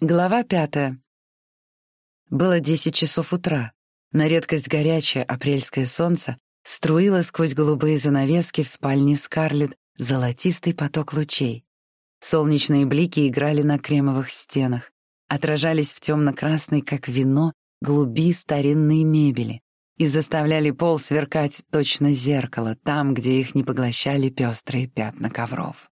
Глава пятая. Было десять часов утра. На редкость горячее апрельское солнце струило сквозь голубые занавески в спальне Скарлетт золотистый поток лучей. Солнечные блики играли на кремовых стенах, отражались в темно-красной, как вино, глуби старинной мебели и заставляли пол сверкать точно зеркало там, где их не поглощали пестрые пятна ковров.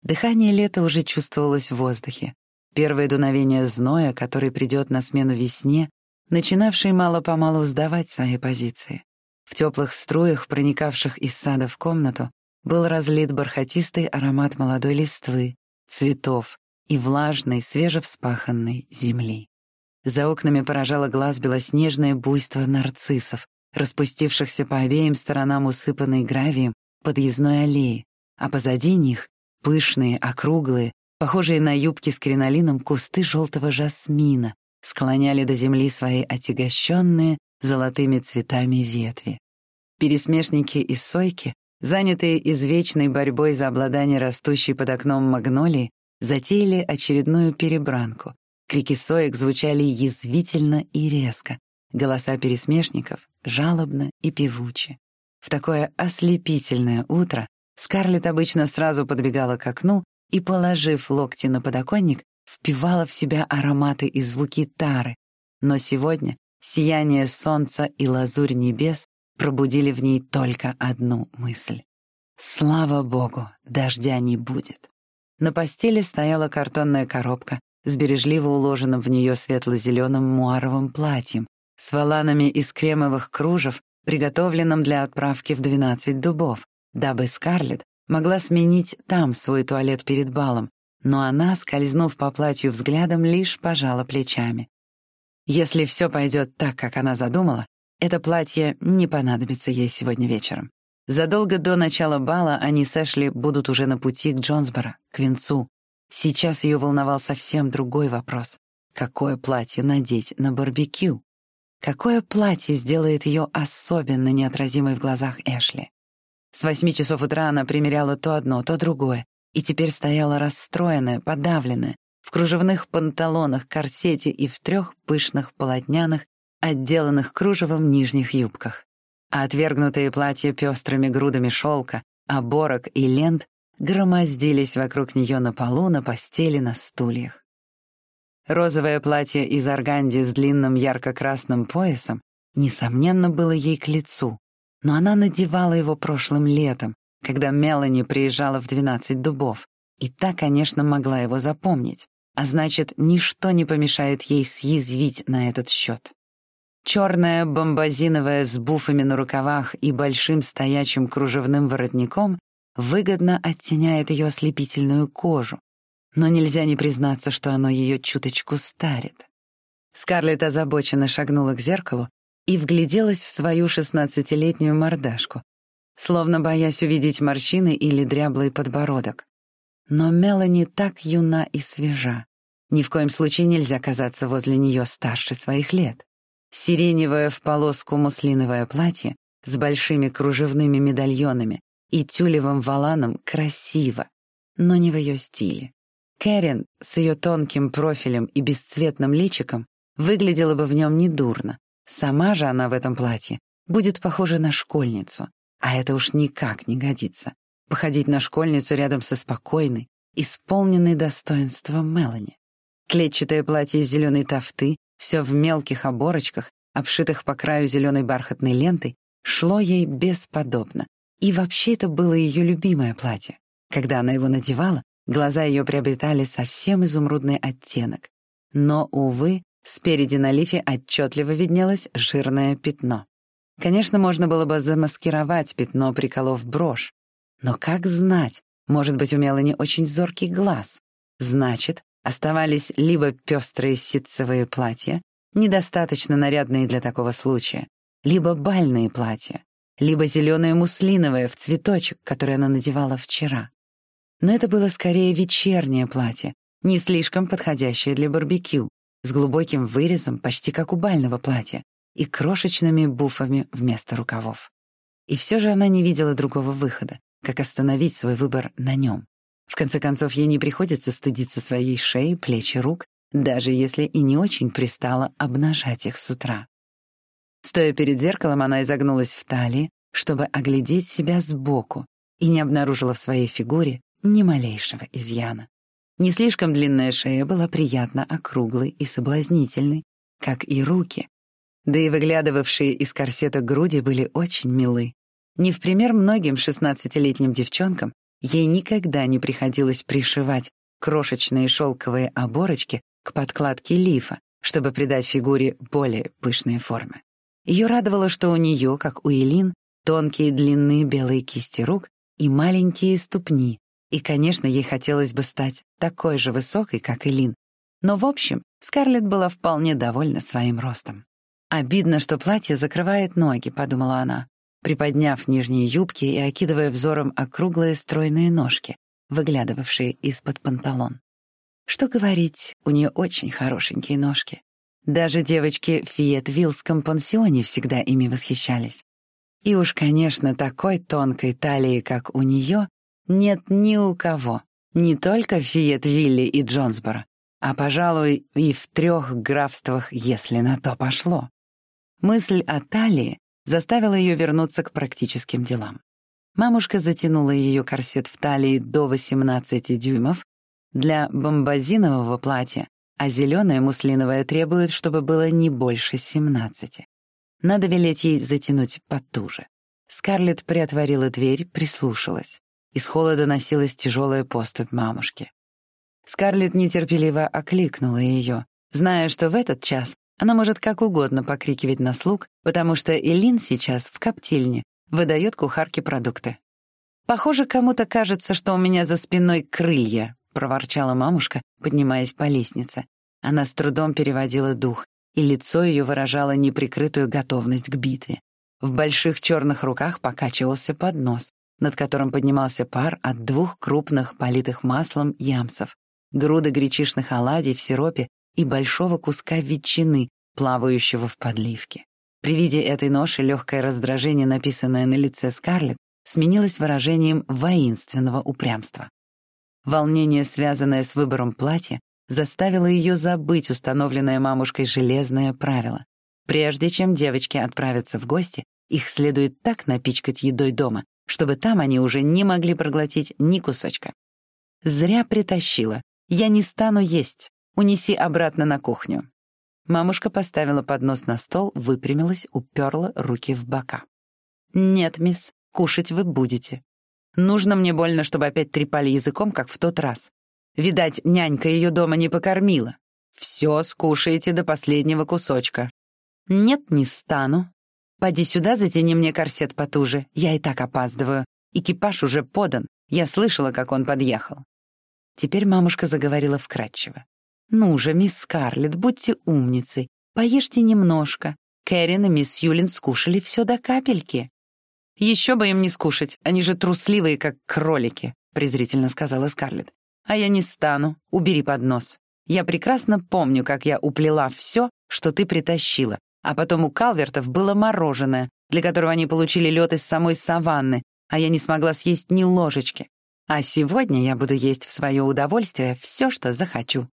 Дыхание лета уже чувствовалось в воздухе. Первое дуновение зноя, который придет на смену весне, начинавший мало-помалу сдавать свои позиции. В теплых струях, проникавших из сада в комнату, был разлит бархатистый аромат молодой листвы, цветов и влажной, свежевспаханной земли. За окнами поражало глаз белоснежное буйство нарциссов, распустившихся по обеим сторонам усыпанной гравием подъездной аллеи, а позади них — пышные, округлые, Похожие на юбки с кринолином кусты желтого жасмина склоняли до земли свои отягощенные золотыми цветами ветви. Пересмешники и сойки, занятые извечной борьбой за обладание растущей под окном магнолии, затеяли очередную перебранку. Крики соек звучали язвительно и резко, голоса пересмешников — жалобно и певуче. В такое ослепительное утро Скарлетт обычно сразу подбегала к окну и, положив локти на подоконник, впивала в себя ароматы и звуки тары. Но сегодня сияние солнца и лазурь небес пробудили в ней только одну мысль. Слава богу, дождя не будет. На постели стояла картонная коробка с бережливо уложенным в нее светло-зеленым муаровым платьем, с воланами из кремовых кружев, приготовленным для отправки в двенадцать дубов, дабы Скарлетт могла сменить там свой туалет перед балом, но она, скользнув по платью взглядом, лишь пожала плечами. Если все пойдет так, как она задумала, это платье не понадобится ей сегодня вечером. Задолго до начала бала они с Эшли будут уже на пути к Джонсборо, к венцу. Сейчас ее волновал совсем другой вопрос. Какое платье надеть на барбекю? Какое платье сделает ее особенно неотразимой в глазах Эшли? С восьми часов утра она примеряла то одно, то другое, и теперь стояла расстроенная, подавленная, в кружевных панталонах, корсете и в трех пышных полотняных, отделанных кружевом нижних юбках. А отвергнутые платья пестрыми грудами шелка, оборок и лент громоздились вокруг нее на полу, на постели, на стульях. Розовое платье из органди с длинным ярко-красным поясом, несомненно, было ей к лицу, но она надевала его прошлым летом, когда Мелани приезжала в «Двенадцать дубов», и та, конечно, могла его запомнить, а значит, ничто не помешает ей съязвить на этот счет. Черная бомбазиновая с буфами на рукавах и большим стоячим кружевным воротником выгодно оттеняет ее ослепительную кожу, но нельзя не признаться, что оно ее чуточку старит. Скарлетт озабоченно шагнула к зеркалу и вгляделась в свою шестнадцатилетнюю мордашку, словно боясь увидеть морщины или дряблый подбородок. Но Мелани так юна и свежа. Ни в коем случае нельзя казаться возле нее старше своих лет. Сиреневое в полоску муслиновое платье с большими кружевными медальонами и тюлевым валаном красиво, но не в ее стиле. Кэрин с ее тонким профилем и бесцветным личиком выглядела бы в нем недурно, Сама же она в этом платье будет похожа на школьницу, а это уж никак не годится. Походить на школьницу рядом со спокойной, исполненной достоинством Мелани. Клетчатое платье из зеленой тафты, все в мелких оборочках, обшитых по краю зеленой бархатной лентой, шло ей бесподобно. И вообще это было ее любимое платье. Когда она его надевала, глаза ее приобретали совсем изумрудный оттенок. Но, увы, Спереди на лифе отчетливо виднелось жирное пятно. Конечно, можно было бы замаскировать пятно, приколов брошь. Но как знать, может быть, у Мелани очень зоркий глаз. Значит, оставались либо пестрые ситцевые платья, недостаточно нарядные для такого случая, либо бальные платья, либо зеленое муслиновое в цветочек, которое она надевала вчера. Но это было скорее вечернее платье, не слишком подходящее для барбекю, с глубоким вырезом, почти как у бального платья, и крошечными буфами вместо рукавов. И все же она не видела другого выхода, как остановить свой выбор на нем. В конце концов, ей не приходится стыдиться своей шеи, плеч и рук, даже если и не очень пристало обнажать их с утра. Стоя перед зеркалом, она изогнулась в талии, чтобы оглядеть себя сбоку, и не обнаружила в своей фигуре ни малейшего изъяна. Не слишком длинная шея была приятно округлой и соблазнительной, как и руки, да и выглядывавшие из корсета груди были очень милы. Не в пример многим шестнадцатилетним девчонкам ей никогда не приходилось пришивать крошечные шелковые оборочки к подкладке лифа, чтобы придать фигуре более пышные формы. Ее радовало, что у нее, как у Элин, тонкие длинные белые кисти рук и маленькие ступни, и, конечно, ей хотелось бы стать такой же высокой, как Элин. Но, в общем, Скарлетт была вполне довольна своим ростом. «Обидно, что платье закрывает ноги», — подумала она, приподняв нижние юбки и окидывая взором округлые стройные ножки, выглядывавшие из-под панталон. Что говорить, у нее очень хорошенькие ножки. Даже девочки в Фиет-Виллском пансионе всегда ими восхищались. И уж, конечно, такой тонкой талии, как у нее, нет ни у кого, не только в Фиет-Вилле и Джонсборо, а, пожалуй, и в трех графствах, если на то пошло. Мысль о талии заставила ее вернуться к практическим делам. Мамушка затянула ее корсет в талии до 18 дюймов для бомбазинового платья, а зеленое муслиновое требует, чтобы было не больше 17. Надо велеть ей затянуть потуже. Скарлетт приотворила дверь, прислушалась. Из холода носилась тяжелая поступь мамушки. Скарлетт нетерпеливо окликнула ее, зная, что в этот час она может как угодно покрикивать на слуг, потому что Элин сейчас в коптильне выдает кухарке продукты. «Похоже, кому-то кажется, что у меня за спиной крылья», — проворчала мамушка, поднимаясь по лестнице. Она с трудом переводила дух, и лицо ее выражало неприкрытую готовность к битве. В больших черных руках покачивался поднос, над которым поднимался пар от двух крупных, политых маслом ямсов, груды гречишных оладий в сиропе и большого куска ветчины, плавающего в подливке. При виде этой ноши легкое раздражение, написанное на лице Скарлетт, сменилось выражением воинственного упрямства. Волнение, связанное с выбором платья, заставило ее забыть установленное мамушкой железное правило. Прежде чем девочки отправятся в гости, их следует так напичкать едой дома, чтобы там они уже не могли проглотить ни кусочка. Зря притащила. Я не стану есть. Унеси обратно на кухню. Мамушка поставила поднос на стол, выпрямилась, уперла руки в бока. «Нет, мисс, кушать вы будете. Нужно мне больно, чтобы опять трепали языком, как в тот раз. Видать, нянька ее дома не покормила. Все скушаете до последнего кусочка». «Нет, не стану. Поди сюда, затяни мне корсет потуже. Я и так опаздываю. Экипаж уже подан. Я слышала, как он подъехал». Теперь мамушка заговорила вкратчиво. «Ну же, мисс Скарлетт, будьте умницей. Поешьте немножко. Кэрин и мисс Юлин скушали все до капельки». «Еще бы им не скушать, они же трусливые, как кролики», — презрительно сказала Скарлетт. «А я не стану. Убери поднос. Я прекрасно помню, как я уплела все, что ты притащила, а потом у Калвертов было мороженое, для которого они получили лед из самой саванны, а я не смогла съесть ни ложечки. А сегодня я буду есть в свое удовольствие все, что захочу».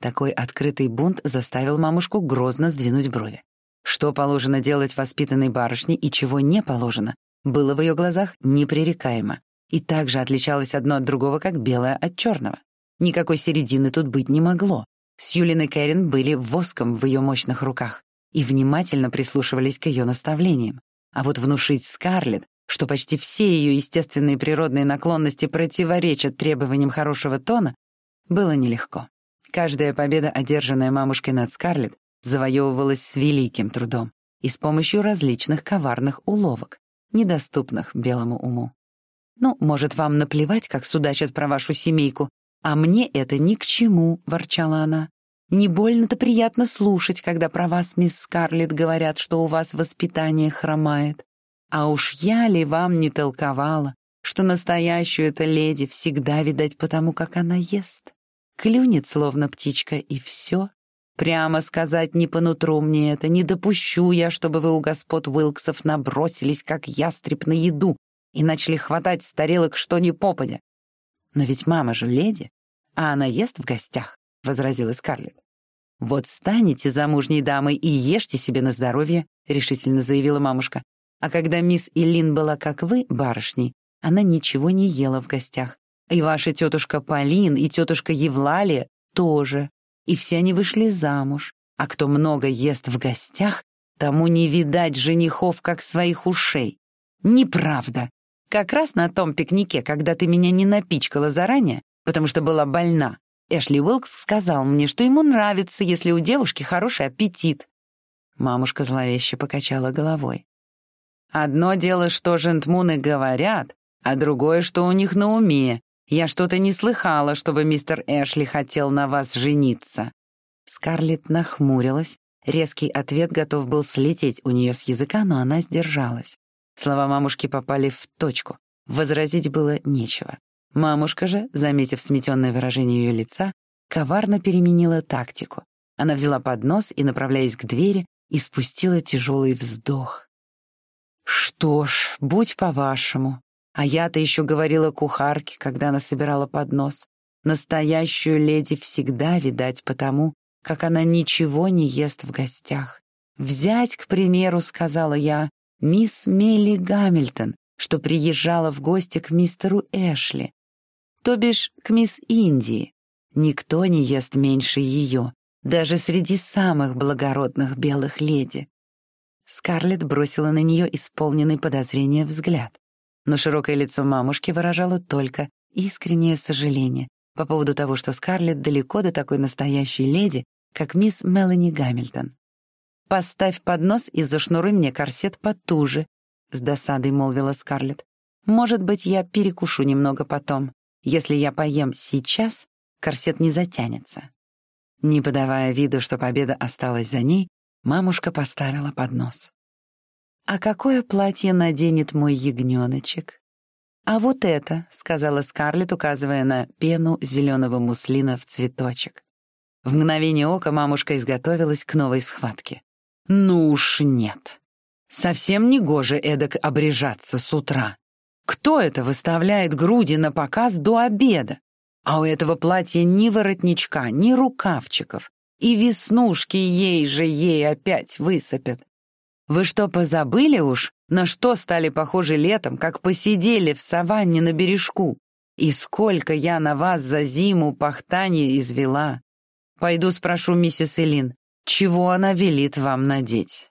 Такой открытый бунт заставил мамушку грозно сдвинуть брови. Что положено делать воспитанной барышне и чего не положено, было в ее глазах непререкаемо и также отличалось одно от другого, как белое от черного. Никакой середины тут быть не могло. Сьюлин и Кэрин были воском в ее мощных руках и внимательно прислушивались к ее наставлениям. А вот внушить Скарлетт, что почти все ее естественные природные наклонности противоречат требованиям хорошего тона, было нелегко. Каждая победа, одержанная мамушкой над Скарлетт, завоевывалась с великим трудом и с помощью различных коварных уловок, недоступных белому уму. «Ну, может, вам наплевать, как судачат про вашу семейку, а мне это ни к чему», — ворчала она. Не больно-то приятно слушать, когда про вас, мисс Скарлетт, говорят, что у вас воспитание хромает. А уж я ли вам не толковала, что настоящую эта леди всегда видать потому, как она ест? Клюнет, словно птичка, и все. Прямо сказать не по нутру мне это, не допущу я, чтобы вы у господ Уилксов набросились, как ястреб на еду, и начали хватать с тарелок что ни попадя. Но ведь мама же леди, а она ест в гостях, — возразила Скарлетт. Вот станете замужней дамой и ешьте себе на здоровье», — решительно заявила мамушка. А когда мисс Илин была как вы, барышней, она ничего не ела в гостях. И ваша тетушка Полин, и тетушка Евлалия тоже. И все они вышли замуж. А кто много ест в гостях, тому не видать женихов, как своих ушей. Неправда. Как раз на том пикнике, когда ты меня не напичкала заранее, потому что была больна, Эшли Уилкс сказал мне, что ему нравится, если у девушки хороший аппетит. Мамушка зловеще покачала головой. Одно дело, что жентмуны говорят, а другое, что у них на уме. Я что-то не слыхала, чтобы мистер Эшли хотел на вас жениться. Скарлетт нахмурилась. Резкий ответ готов был слететь у нее с языка, но она сдержалась. Слова мамушки попали в точку. Возразить было нечего. Мамушка же, заметив сметенное выражение ее лица, коварно переменила тактику. Она взяла поднос и, направляясь к двери, испустила тяжелый вздох. «Что ж, будь по-вашему. А я-то еще говорила кухарке, когда она собирала поднос. Настоящую леди всегда видать потому, как она ничего не ест в гостях. Взять, к примеру, сказала я, мисс Мелли Гамильтон, что приезжала в гости к мистеру Эшли, то бишь к мисс Индии. Никто не ест меньше ее, даже среди самых благородных белых леди. Скарлетт бросила на нее исполненный подозрения взгляд, но широкое лицо мамушки выражало только искреннее сожаление по поводу того, что Скарлетт далеко до такой настоящей леди, как мисс Мелани Гамильтон. «Поставь поднос и зашнуруй мне корсет потуже», — с досадой молвила Скарлетт. «Может быть, я перекушу немного потом. Если я поем сейчас, корсет не затянется». Не подавая виду, что победа осталась за ней, мамушка поставила поднос. «А какое платье наденет мой ягненочек?» «А вот это», — сказала Скарлетт, указывая на пену зеленого муслина в цветочек. В мгновение ока мамушка изготовилась к новой схватке. «Ну уж нет. Совсем не гоже эдак обрежаться с утра. Кто это выставляет груди на показ до обеда? А у этого платья ни воротничка, ни рукавчиков. И веснушки ей же ей опять высыпят. Вы что, позабыли уж, на что стали похожи летом, как посидели в саванне на бережку? И сколько я на вас за зиму пахтания извела. Пойду спрошу миссис Элин, чего она велит вам надеть.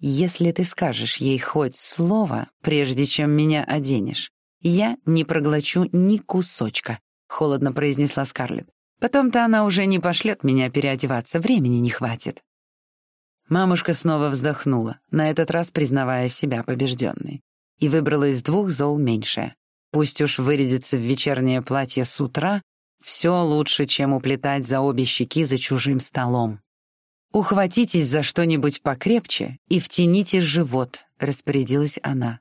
«Если ты скажешь ей хоть слово, прежде чем меня оденешь, я не проглочу ни кусочка», — холодно произнесла Скарлетт. «Потом-то она уже не пошлет меня переодеваться, времени не хватит». Мамушка снова вздохнула, на этот раз признавая себя побежденной, и выбрала из двух зол меньшее. Пусть уж вырядится в вечернее платье с утра, все лучше, чем уплетать за обе щеки за чужим столом. «Ухватитесь за что-нибудь покрепче и втяните живот», — распорядилась она.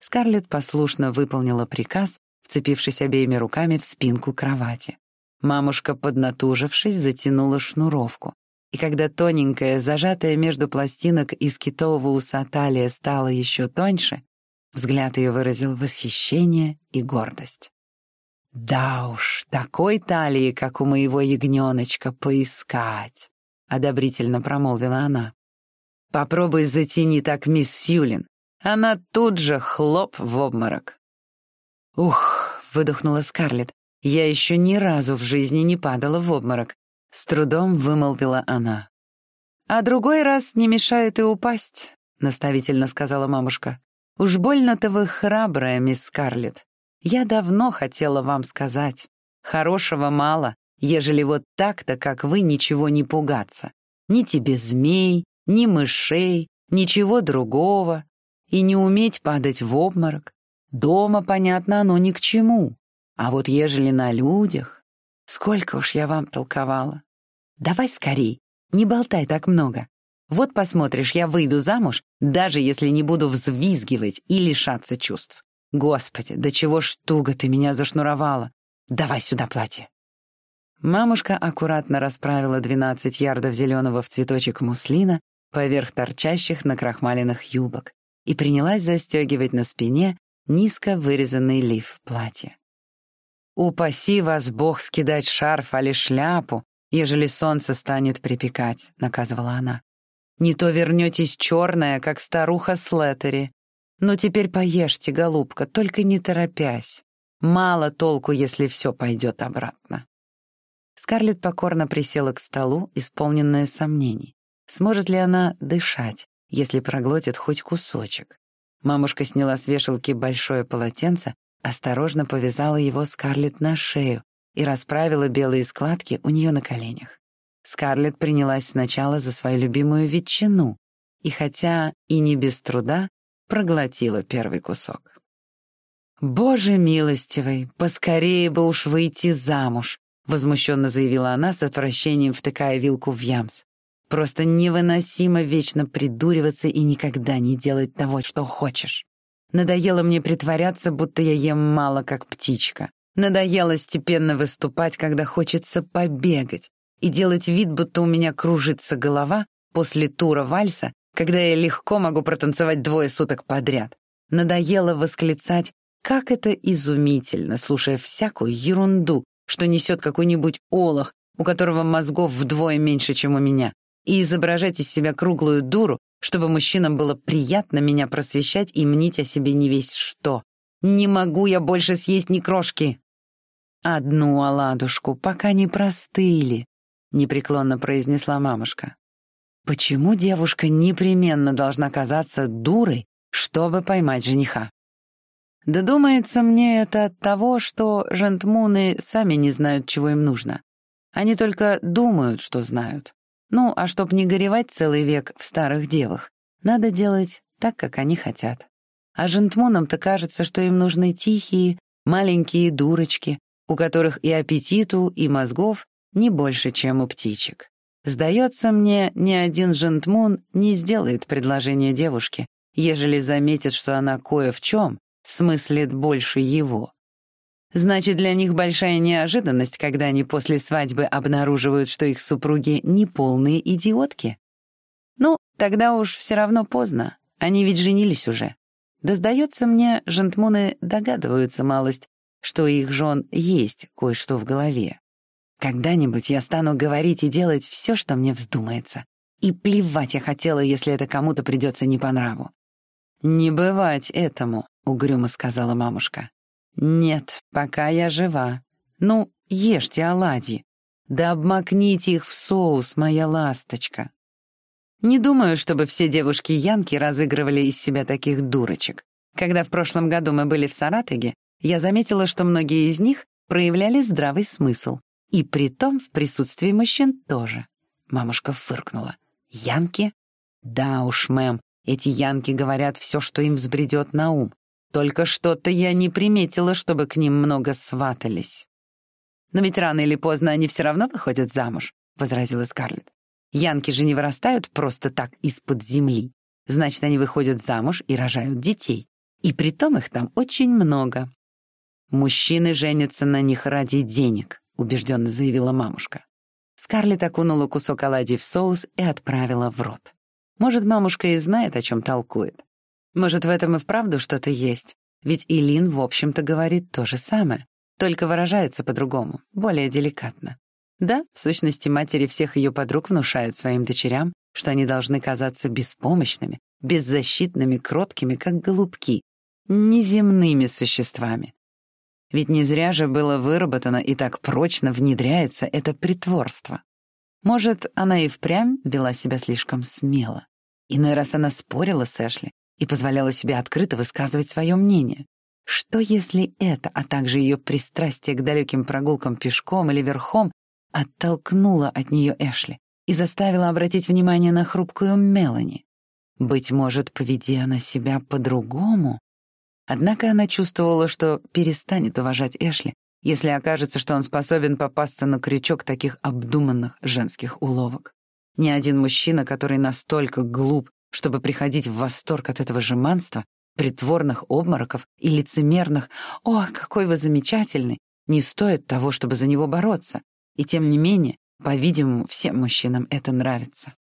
Скарлетт послушно выполнила приказ, вцепившись обеими руками в спинку кровати. Мамушка, поднатужившись, затянула шнуровку. И когда тоненькая, зажатая между пластинок из китового уса талия стала еще тоньше, взгляд ее выразил восхищение и гордость. «Да уж, такой талии, как у моего ягненочка, поискать!» — одобрительно промолвила она. «Попробуй затяни так мисс Сьюлин. Она тут же хлоп в обморок». «Ух!» — выдохнула Скарлетт. «Я еще ни разу в жизни не падала в обморок», — с трудом вымолвила она. «А другой раз не мешает и упасть», — наставительно сказала мамушка. «Уж больно-то вы храбрая, мисс Скарлетт. Я давно хотела вам сказать. Хорошего мало, ежели вот так-то, как вы, ничего не пугаться. Ни тебе змей, ни мышей, ничего другого. И не уметь падать в обморок. Дома, понятно, оно ни к чему. А вот ежели на людях... Сколько уж я вам толковала. Давай скорей, не болтай так много. Вот посмотришь, я выйду замуж, даже если не буду взвизгивать и лишаться чувств. Господи, до чего ж ты меня зашнуровала. Давай сюда платье. Мамушка аккуратно расправила 12 ярдов зеленого в цветочек муслина поверх торчащих на крахмаленных юбок и принялась застегивать на спине низко вырезанный лиф платья. «Упаси вас, Бог, скидать шарф али шляпу, ежели солнце станет припекать», — наказывала она. «Не то вернетесь черная, как старуха Слеттери. Но теперь поешьте, голубка, только не торопясь. Мало толку, если все пойдет обратно». Скарлетт покорно присела к столу, исполненная сомнений. Сможет ли она дышать, если проглотит хоть кусочек? Мамушка сняла с вешалки большое полотенце, осторожно повязала его Скарлетт на шею и расправила белые складки у нее на коленях. Скарлетт принялась сначала за свою любимую ветчину, и хотя и не без труда, проглотила первый кусок. «Боже милостивый, поскорее бы уж выйти замуж», возмущенно заявила она с отвращением, втыкая вилку в ямс. «Просто невыносимо вечно придуриваться и никогда не делать того, что хочешь. Надоело мне притворяться, будто я ем мало, как птичка. Надоело степенно выступать, когда хочется побегать, и делать вид, будто у меня кружится голова после тура вальса, когда я легко могу протанцевать двое суток подряд. Надоело восклицать «Как это изумительно!», слушая всякую ерунду, что несет какой-нибудь олох, у которого мозгов вдвое меньше, чем у меня, и изображать из себя круглую дуру, чтобы мужчинам было приятно меня просвещать и мнить о себе не весь что. Не могу я больше съесть ни крошки. Одну оладушку, пока не простыли, непреклонно произнесла мамушка. Почему девушка непременно должна казаться дурой, чтобы поймать жениха? Да думается мне это от того, что жентмуны сами не знают, чего им нужно. Они только думают, что знают. Ну, а чтоб не горевать целый век в старых девах, надо делать так, как они хотят. А жентмунам-то кажется, что им нужны тихие, маленькие дурочки, у которых и аппетиту, и мозгов не больше, чем у птичек. Сдается мне, ни один жентмун не сделает предложение девушке, ежели заметит, что она кое в чем смыслит больше его. Значит, для них большая неожиданность, когда они после свадьбы обнаруживают, что их супруги не полные идиотки. Ну, тогда уж все равно поздно, они ведь женились уже. Да, сдается мне, жентмуны догадываются малость, что их жен есть кое-что в голове. Когда-нибудь я стану говорить и делать все, что мне вздумается. И плевать я хотела, если это кому-то придется не по нраву. «Не бывать этому», — угрюмо сказала мамушка. «Нет, пока я жива. Ну, ешьте оладьи. Да обмакните их в соус, моя ласточка». Не думаю, чтобы все девушки-янки разыгрывали из себя таких дурочек. Когда в прошлом году мы были в Саратоге, я заметила, что многие из них проявляли здравый смысл. И при том в присутствии мужчин тоже. Мамушка фыркнула. «Янки?» «Да уж, мэм, эти янки говорят все, что им взбредет на ум. Только что-то я не приметила, чтобы к ним много сватались. «Но ведь рано или поздно они все равно выходят замуж», — возразила Скарлетт. «Янки же не вырастают просто так из-под земли. Значит, они выходят замуж и рожают детей. И притом их там очень много». «Мужчины женятся на них ради денег», — убежденно заявила мамушка. Скарлетт окунула кусок оладьи в соус и отправила в рот. Может, мамушка и знает, о чем толкует. Может, в этом и вправду что-то есть. Ведь Илин, в общем-то, говорит то же самое, только выражается по-другому, более деликатно. Да, в сущности, матери всех ее подруг внушают своим дочерям, что они должны казаться беспомощными, беззащитными, кроткими, как голубки, неземными существами. Ведь не зря же было выработано и так прочно внедряется это притворство. Может, она и впрямь вела себя слишком смело. Иной раз она спорила с Эшли и позволяла себе открыто высказывать свое мнение. Что если это, а также ее пристрастие к далеким прогулкам пешком или верхом, оттолкнуло от нее Эшли и заставило обратить внимание на хрупкую Мелани? Быть может, поведи она себя по-другому? Однако она чувствовала, что перестанет уважать Эшли, если окажется, что он способен попасться на крючок таких обдуманных женских уловок. Ни один мужчина, который настолько глуп, чтобы приходить в восторг от этого жеманства, притворных обмороков и лицемерных «О, какой вы замечательный!» не стоит того, чтобы за него бороться. И тем не менее, по-видимому, всем мужчинам это нравится.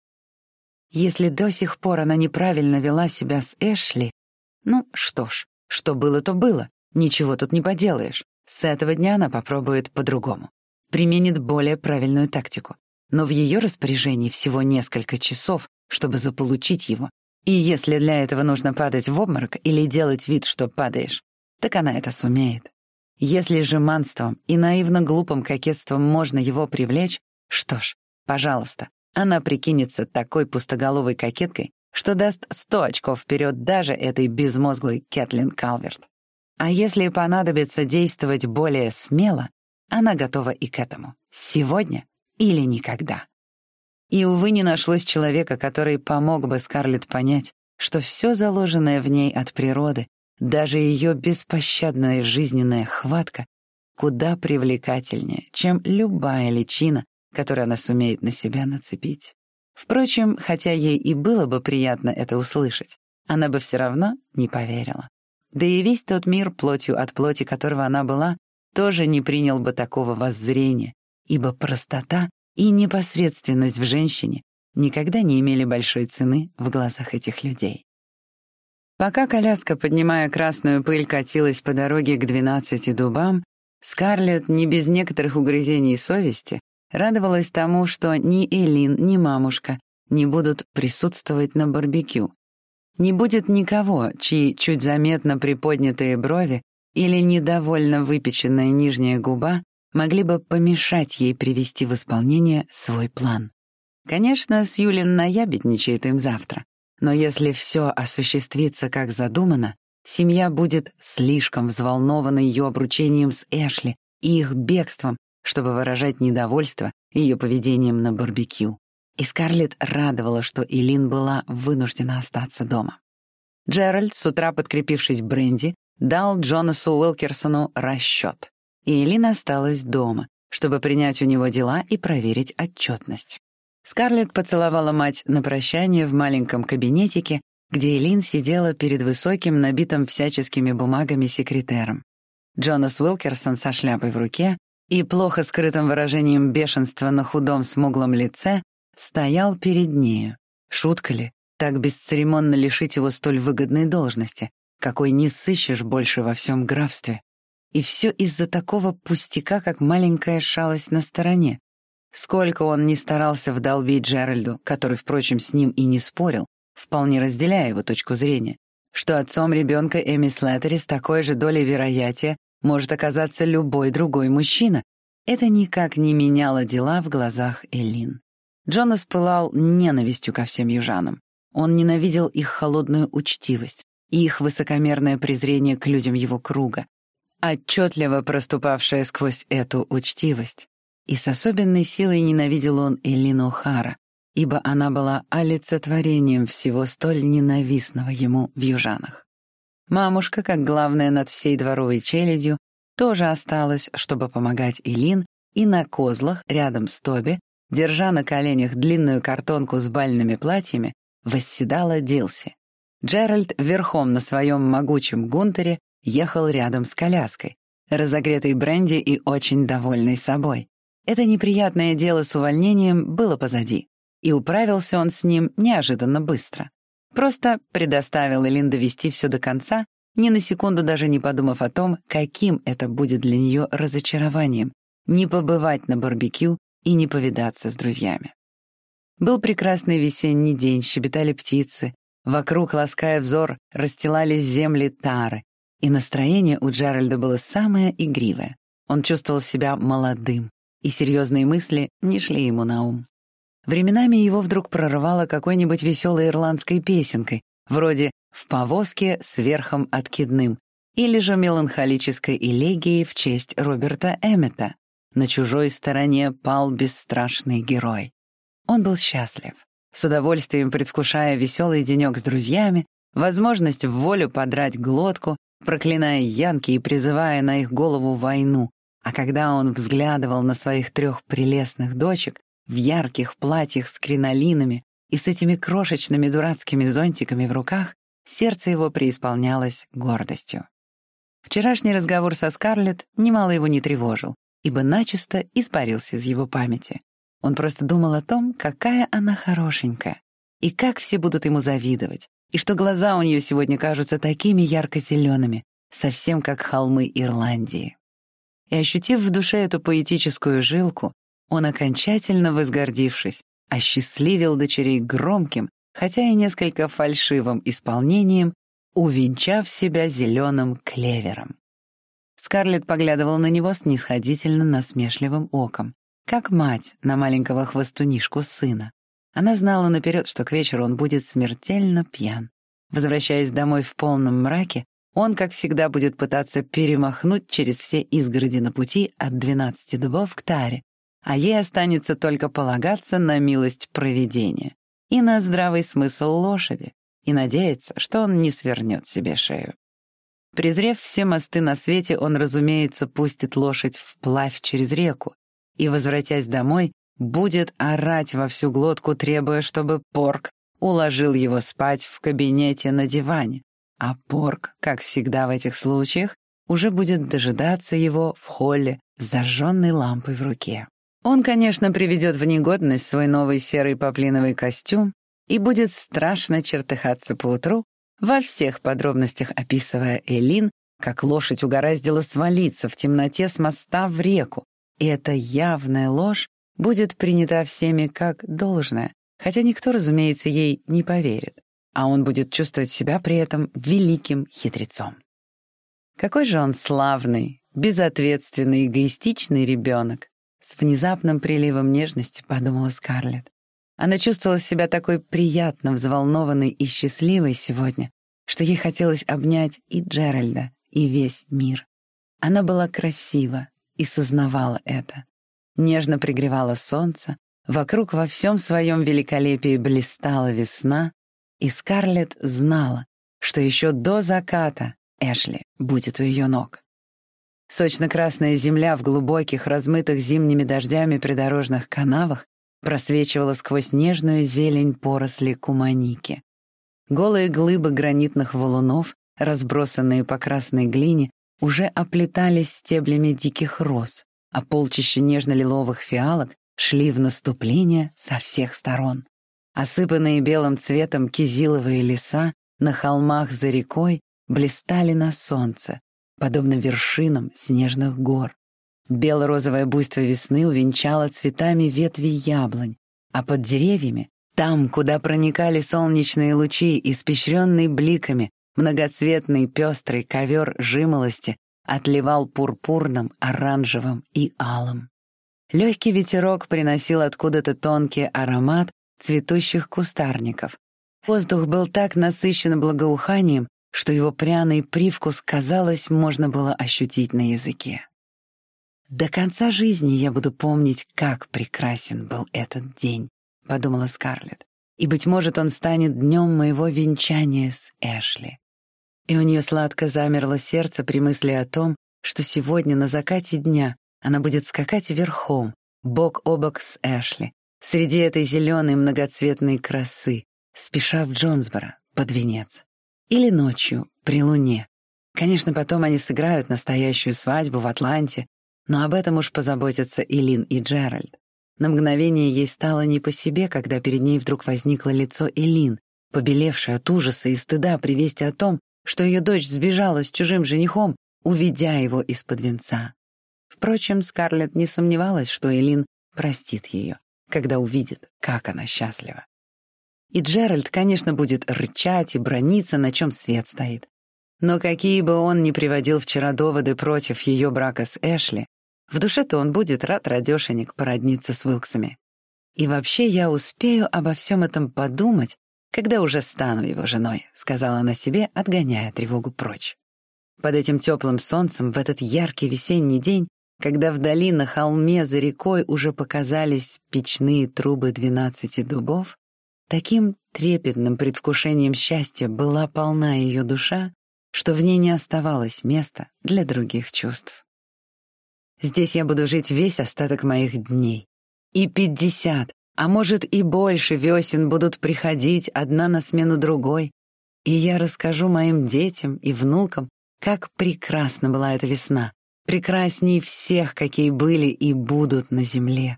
Если до сих пор она неправильно вела себя с Эшли, ну что ж, что было, то было, ничего тут не поделаешь. С этого дня она попробует по-другому. применит более правильную тактику. Но в ее распоряжении всего несколько часов, чтобы заполучить его. И если для этого нужно падать в обморок или делать вид, что падаешь, так она это сумеет. Если же манством и наивно-глупым кокетством можно его привлечь, что ж, пожалуйста, она прикинется такой пустоголовой кокеткой, что даст сто очков вперед даже этой безмозглой Кэтлин Калверт. А если понадобится действовать более смело, она готова и к этому. Сегодня или никогда. И, увы, не нашлось человека, который помог бы Скарлетт понять, что все заложенное в ней от природы, даже ее беспощадная жизненная хватка, куда привлекательнее, чем любая личина, которую она сумеет на себя нацепить. Впрочем, хотя ей и было бы приятно это услышать, она бы все равно не поверила. Да и весь тот мир, плотью от плоти которого она была, тоже не принял бы такого воззрения, ибо простота и непосредственность в женщине никогда не имели большой цены в глазах этих людей. Пока коляска, поднимая красную пыль, катилась по дороге к двенадцати дубам, Скарлетт, не без некоторых угрызений совести, радовалась тому, что ни Элин, ни мамушка не будут присутствовать на барбекю. Не будет никого, чьи чуть заметно приподнятые брови или недовольно выпеченная нижняя губа могли бы помешать ей привести в исполнение свой план. Конечно, Сьюлин наябедничает им завтра, но если все осуществится как задумано, семья будет слишком взволнована ее обручением с Эшли и их бегством, чтобы выражать недовольство ее поведением на барбекю. И Скарлетт радовала, что Элин была вынуждена остаться дома. Джеральд, с утра подкрепившись бренди, дал Джонасу Уилкерсону расчет, и Элин осталась дома, чтобы принять у него дела и проверить отчетность. Скарлетт поцеловала мать на прощание в маленьком кабинетике, где Элин сидела перед высоким, набитым всяческими бумагами секретером. Джонас Уилкерсон со шляпой в руке и плохо скрытым выражением бешенства на худом смуглом лице стоял перед нею. Шутка ли, так бесцеремонно лишить его столь выгодной должности, какой не сыщешь больше во всем графстве. И все из-за такого пустяка, как маленькая шалость на стороне. Сколько он не старался вдолбить Джеральду, который, впрочем, с ним и не спорил, вполне разделяя его точку зрения, что отцом ребенка Эми Слеттери с такой же долей вероятия может оказаться любой другой мужчина. Это никак не меняло дела в глазах Элин. Джонас пылал ненавистью ко всем южанам. Он ненавидел их холодную учтивость и их высокомерное презрение к людям его круга, отчетливо проступавшее сквозь эту учтивость. И с особенной силой ненавидел он Элину Хара, ибо она была олицетворением всего столь ненавистного ему в южанах. Мамушка, как главная над всей дворовой челядью, тоже осталась, чтобы помогать Элин, и на козлах рядом с Тоби, держа на коленях длинную картонку с бальными платьями, восседала Дилси. Джеральд верхом на своем могучем гунтере ехал рядом с коляской, разогретый бренди и очень довольный собой. Это неприятное дело с увольнением было позади, и управился он с ним неожиданно быстро. Просто предоставил Элин довести все до конца, ни на секунду даже не подумав о том, каким это будет для нее разочарованием, не побывать на барбекю и не повидаться с друзьями. Был прекрасный весенний день, щебетали птицы, вокруг, лаская взор, расстилались земли тары, и настроение у Джеральда было самое игривое. Он чувствовал себя молодым, и серьезные мысли не шли ему на ум. Временами его вдруг прорывало какой-нибудь веселой ирландской песенкой, вроде «В повозке с верхом откидным», или же меланхолической элегией в честь Роберта Эммета «На чужой стороне пал бесстрашный герой». Он был счастлив, с удовольствием предвкушая веселый денек с друзьями, возможность в волю подрать глотку, проклиная янки и призывая на их голову войну. А когда он взглядывал на своих трех прелестных дочек в ярких платьях с кринолинами и с этими крошечными дурацкими зонтиками в руках, сердце его преисполнялось гордостью. Вчерашний разговор со Скарлетт немало его не тревожил, ибо начисто испарился из его памяти. Он просто думал о том, какая она хорошенькая, и как все будут ему завидовать, и что глаза у нее сегодня кажутся такими ярко-зелеными, совсем как холмы Ирландии. и ощутив в душе эту поэтическую жилку, он, окончательно возгордившись, осчастливил дочерей громким, хотя и несколько фальшивым исполнением, увенчав себя зеленым клевером. Скарлетт поглядывал на него снисходительно насмешливым оком, как мать на маленького хвостунишку сына. Она знала наперед, что к вечеру он будет смертельно пьян. Возвращаясь домой в полном мраке, он, как всегда, будет пытаться перемахнуть через все изгороди на пути от двенадцати дубов к таре, а ей останется только полагаться на милость провидения и на здравый смысл лошади, и надеяться, что он не свернет себе шею. Презрев все мосты на свете, он, разумеется, пустит лошадь вплавь через реку и, возвратясь домой, будет орать во всю глотку, требуя, чтобы Порк уложил его спать в кабинете на диване, а Порк, как всегда в этих случаях, уже будет дожидаться его в холле с зажженной лампой в руке. Он, конечно, приведет в негодность свой новый серый поплиновый костюм и будет страшно чертыхаться поутру, во всех подробностях описывая Элин, как лошадь угораздила свалиться в темноте с моста в реку, и эта явная ложь будет принята всеми как должное, хотя никто, разумеется, ей не поверит, а он будет чувствовать себя при этом великим хитрецом. Какой же он славный, безответственный, эгоистичный ребенок, с внезапным приливом нежности подумала Скарлетт. Она чувствовала себя такой приятно взволнованной и счастливой сегодня, что ей хотелось обнять и Джеральда, и весь мир. Она была красива и сознавала это. Нежно пригревало солнце, вокруг во всем своем великолепии блистала весна, и Скарлетт знала, что еще до заката Эшли будет у ее ног. Сочно-красная земля в глубоких, размытых зимними дождями придорожных канавах просвечивала сквозь нежную зелень поросли куманики. Голые глыбы гранитных валунов, разбросанные по красной глине, уже оплетались стеблями диких роз, а полчища нежно-лиловых фиалок шли в наступление со всех сторон. Осыпанные белым цветом кизиловые леса на холмах за рекой блистали на солнце, подобно вершинам снежных гор. Бело-розовое буйство весны увенчало цветами ветви яблонь, а под деревьями, там, куда проникали солнечные лучи, испещренный бликами, многоцветный пестрый ковер жимолости отливал пурпурным, оранжевым и алым. Легкий ветерок приносил откуда-то тонкий аромат цветущих кустарников. Воздух был так насыщен благоуханием, что его пряный привкус, казалось, можно было ощутить на языке. «До конца жизни я буду помнить, как прекрасен был этот день», — подумала Скарлетт. «И, быть может, он станет днем моего венчания с Эшли». И у нее сладко замерло сердце при мысли о том, что сегодня на закате дня она будет скакать верхом, бок о бок с Эшли, среди этой зеленой многоцветной красы, спеша в Джонсборо под венец. Или ночью, при луне. Конечно, потом они сыграют настоящую свадьбу в Атланте, но об этом уж позаботятся и и Джеральд. На мгновение ей стало не по себе, когда перед ней вдруг возникло лицо Элин, побелевшее от ужаса и стыда при вести о том, что ее дочь сбежала с чужим женихом, уведя его из-под венца. Впрочем, Скарлетт не сомневалась, что Элин простит ее, когда увидит, как она счастлива. И Джеральд, конечно, будет рычать и брониться, на чем свет стоит. Но какие бы он ни приводил вчера доводы против ее брака с Эшли, в душе-то он будет рад радешенек породниться с Уилксами. И вообще я успею обо всем этом подумать, когда уже стану его женой», — сказала она себе, отгоняя тревогу прочь. Под этим теплым солнцем в этот яркий весенний день, когда вдали на холме за рекой уже показались печные трубы двенадцати дубов, таким трепетным предвкушением счастья была полна ее душа, что в ней не оставалось места для других чувств. Здесь я буду жить весь остаток моих дней. И пятьдесят, а может и больше весен будут приходить одна на смену другой. И я расскажу моим детям и внукам, как прекрасна была эта весна, прекрасней всех, какие были и будут на земле.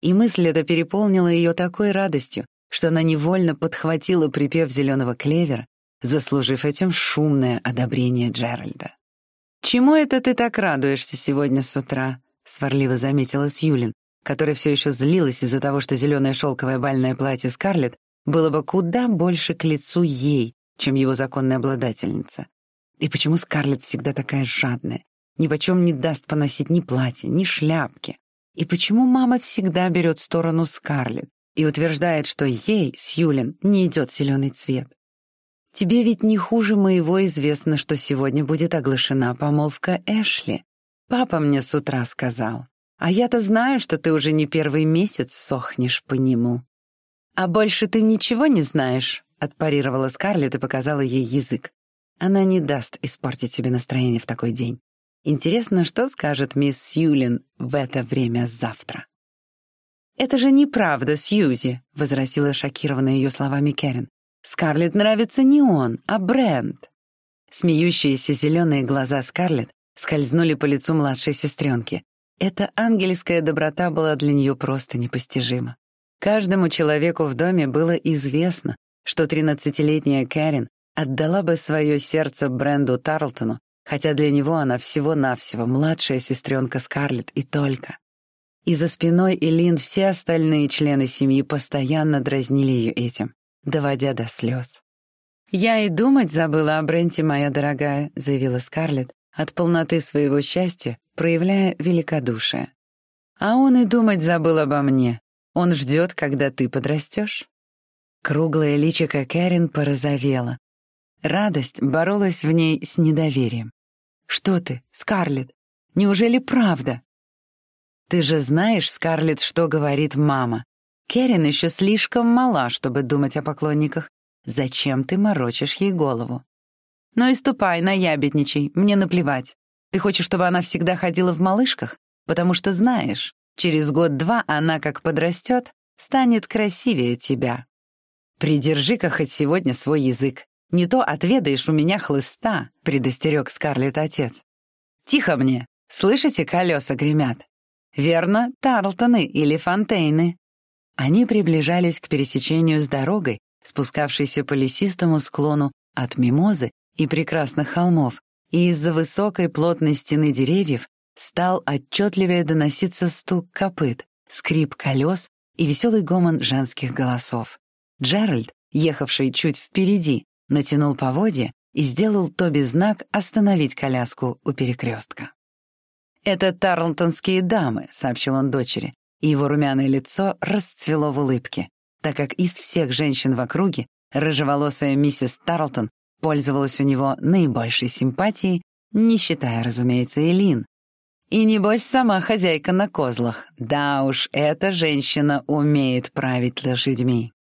И мысль эта переполнила ее такой радостью, что она невольно подхватила припев зеленого клевера, заслужив этим шумное одобрение Джеральда. «Чему это ты так радуешься сегодня с утра?» — сварливо заметила Сьюлин, которая все еще злилась из-за того, что зеленое шелковое бальное платье Скарлетт было бы куда больше к лицу ей, чем его законная обладательница. И почему Скарлетт всегда такая жадная, ни почем не даст поносить ни платье, ни шляпки? И почему мама всегда берет сторону Скарлетт и утверждает, что ей, Сьюлин, не идет зеленый цвет? Тебе ведь не хуже моего известно, что сегодня будет оглашена помолвка Эшли. Папа мне с утра сказал. А я-то знаю, что ты уже не первый месяц сохнешь по нему. А больше ты ничего не знаешь, отпарировала Скарлетт и показала ей язык. Она не даст испортить себе настроение в такой день. Интересно, что скажет мисс Сьюлин в это время завтра. «Это же неправда, Сьюзи», — возразила шокированная ее словами Кэрин. Скарлетт нравится не он, а Брент. Смеющиеся зеленые глаза Скарлетт скользнули по лицу младшей сестренки. Эта ангельская доброта была для нее просто непостижима. Каждому человеку в доме было известно, что тринадцатилетняя Кэрин отдала бы свое сердце Бренду Тарлтону, хотя для него она всего-навсего младшая сестренка Скарлетт и только. И за спиной Элин все остальные члены семьи постоянно дразнили ее этим доводя до слез. «Я и думать забыла о Бренте, моя дорогая», — заявила Скарлетт, от полноты своего счастья, проявляя великодушие. «А он и думать забыл обо мне. Он ждет, когда ты подрастешь». Круглое личико Кэрин порозовело. Радость боролась в ней с недоверием. «Что ты, Скарлетт? Неужели правда?» «Ты же знаешь, Скарлетт, что говорит мама. Керин еще слишком мала, чтобы думать о поклонниках. Зачем ты морочишь ей голову? Ну и ступай, наябедничай, мне наплевать. Ты хочешь, чтобы она всегда ходила в малышках? Потому что знаешь, через год-два она, как подрастет, станет красивее тебя. Придержи-ка хоть сегодня свой язык. Не то отведаешь у меня хлыста, предостерег Скарлетт отец. Тихо мне, слышите, колеса гремят? Верно, Тарлтоны или Фонтейны. Они приближались к пересечению с дорогой, спускавшейся по лесистому склону от мимозы и прекрасных холмов, и из-за высокой плотной стены деревьев стал отчетливее доноситься стук копыт, скрип колес и веселый гомон женских голосов. Джеральд, ехавший чуть впереди, натянул поводья и сделал Тоби знак остановить коляску у перекрестка. «Это тарлтонские дамы», — сообщил он дочери и его румяное лицо расцвело в улыбке, так как из всех женщин в округе рыжеволосая миссис Тарлтон пользовалась у него наибольшей симпатией, не считая, разумеется, Элин. И небось сама хозяйка на козлах. Да уж, эта женщина умеет править лошадьми.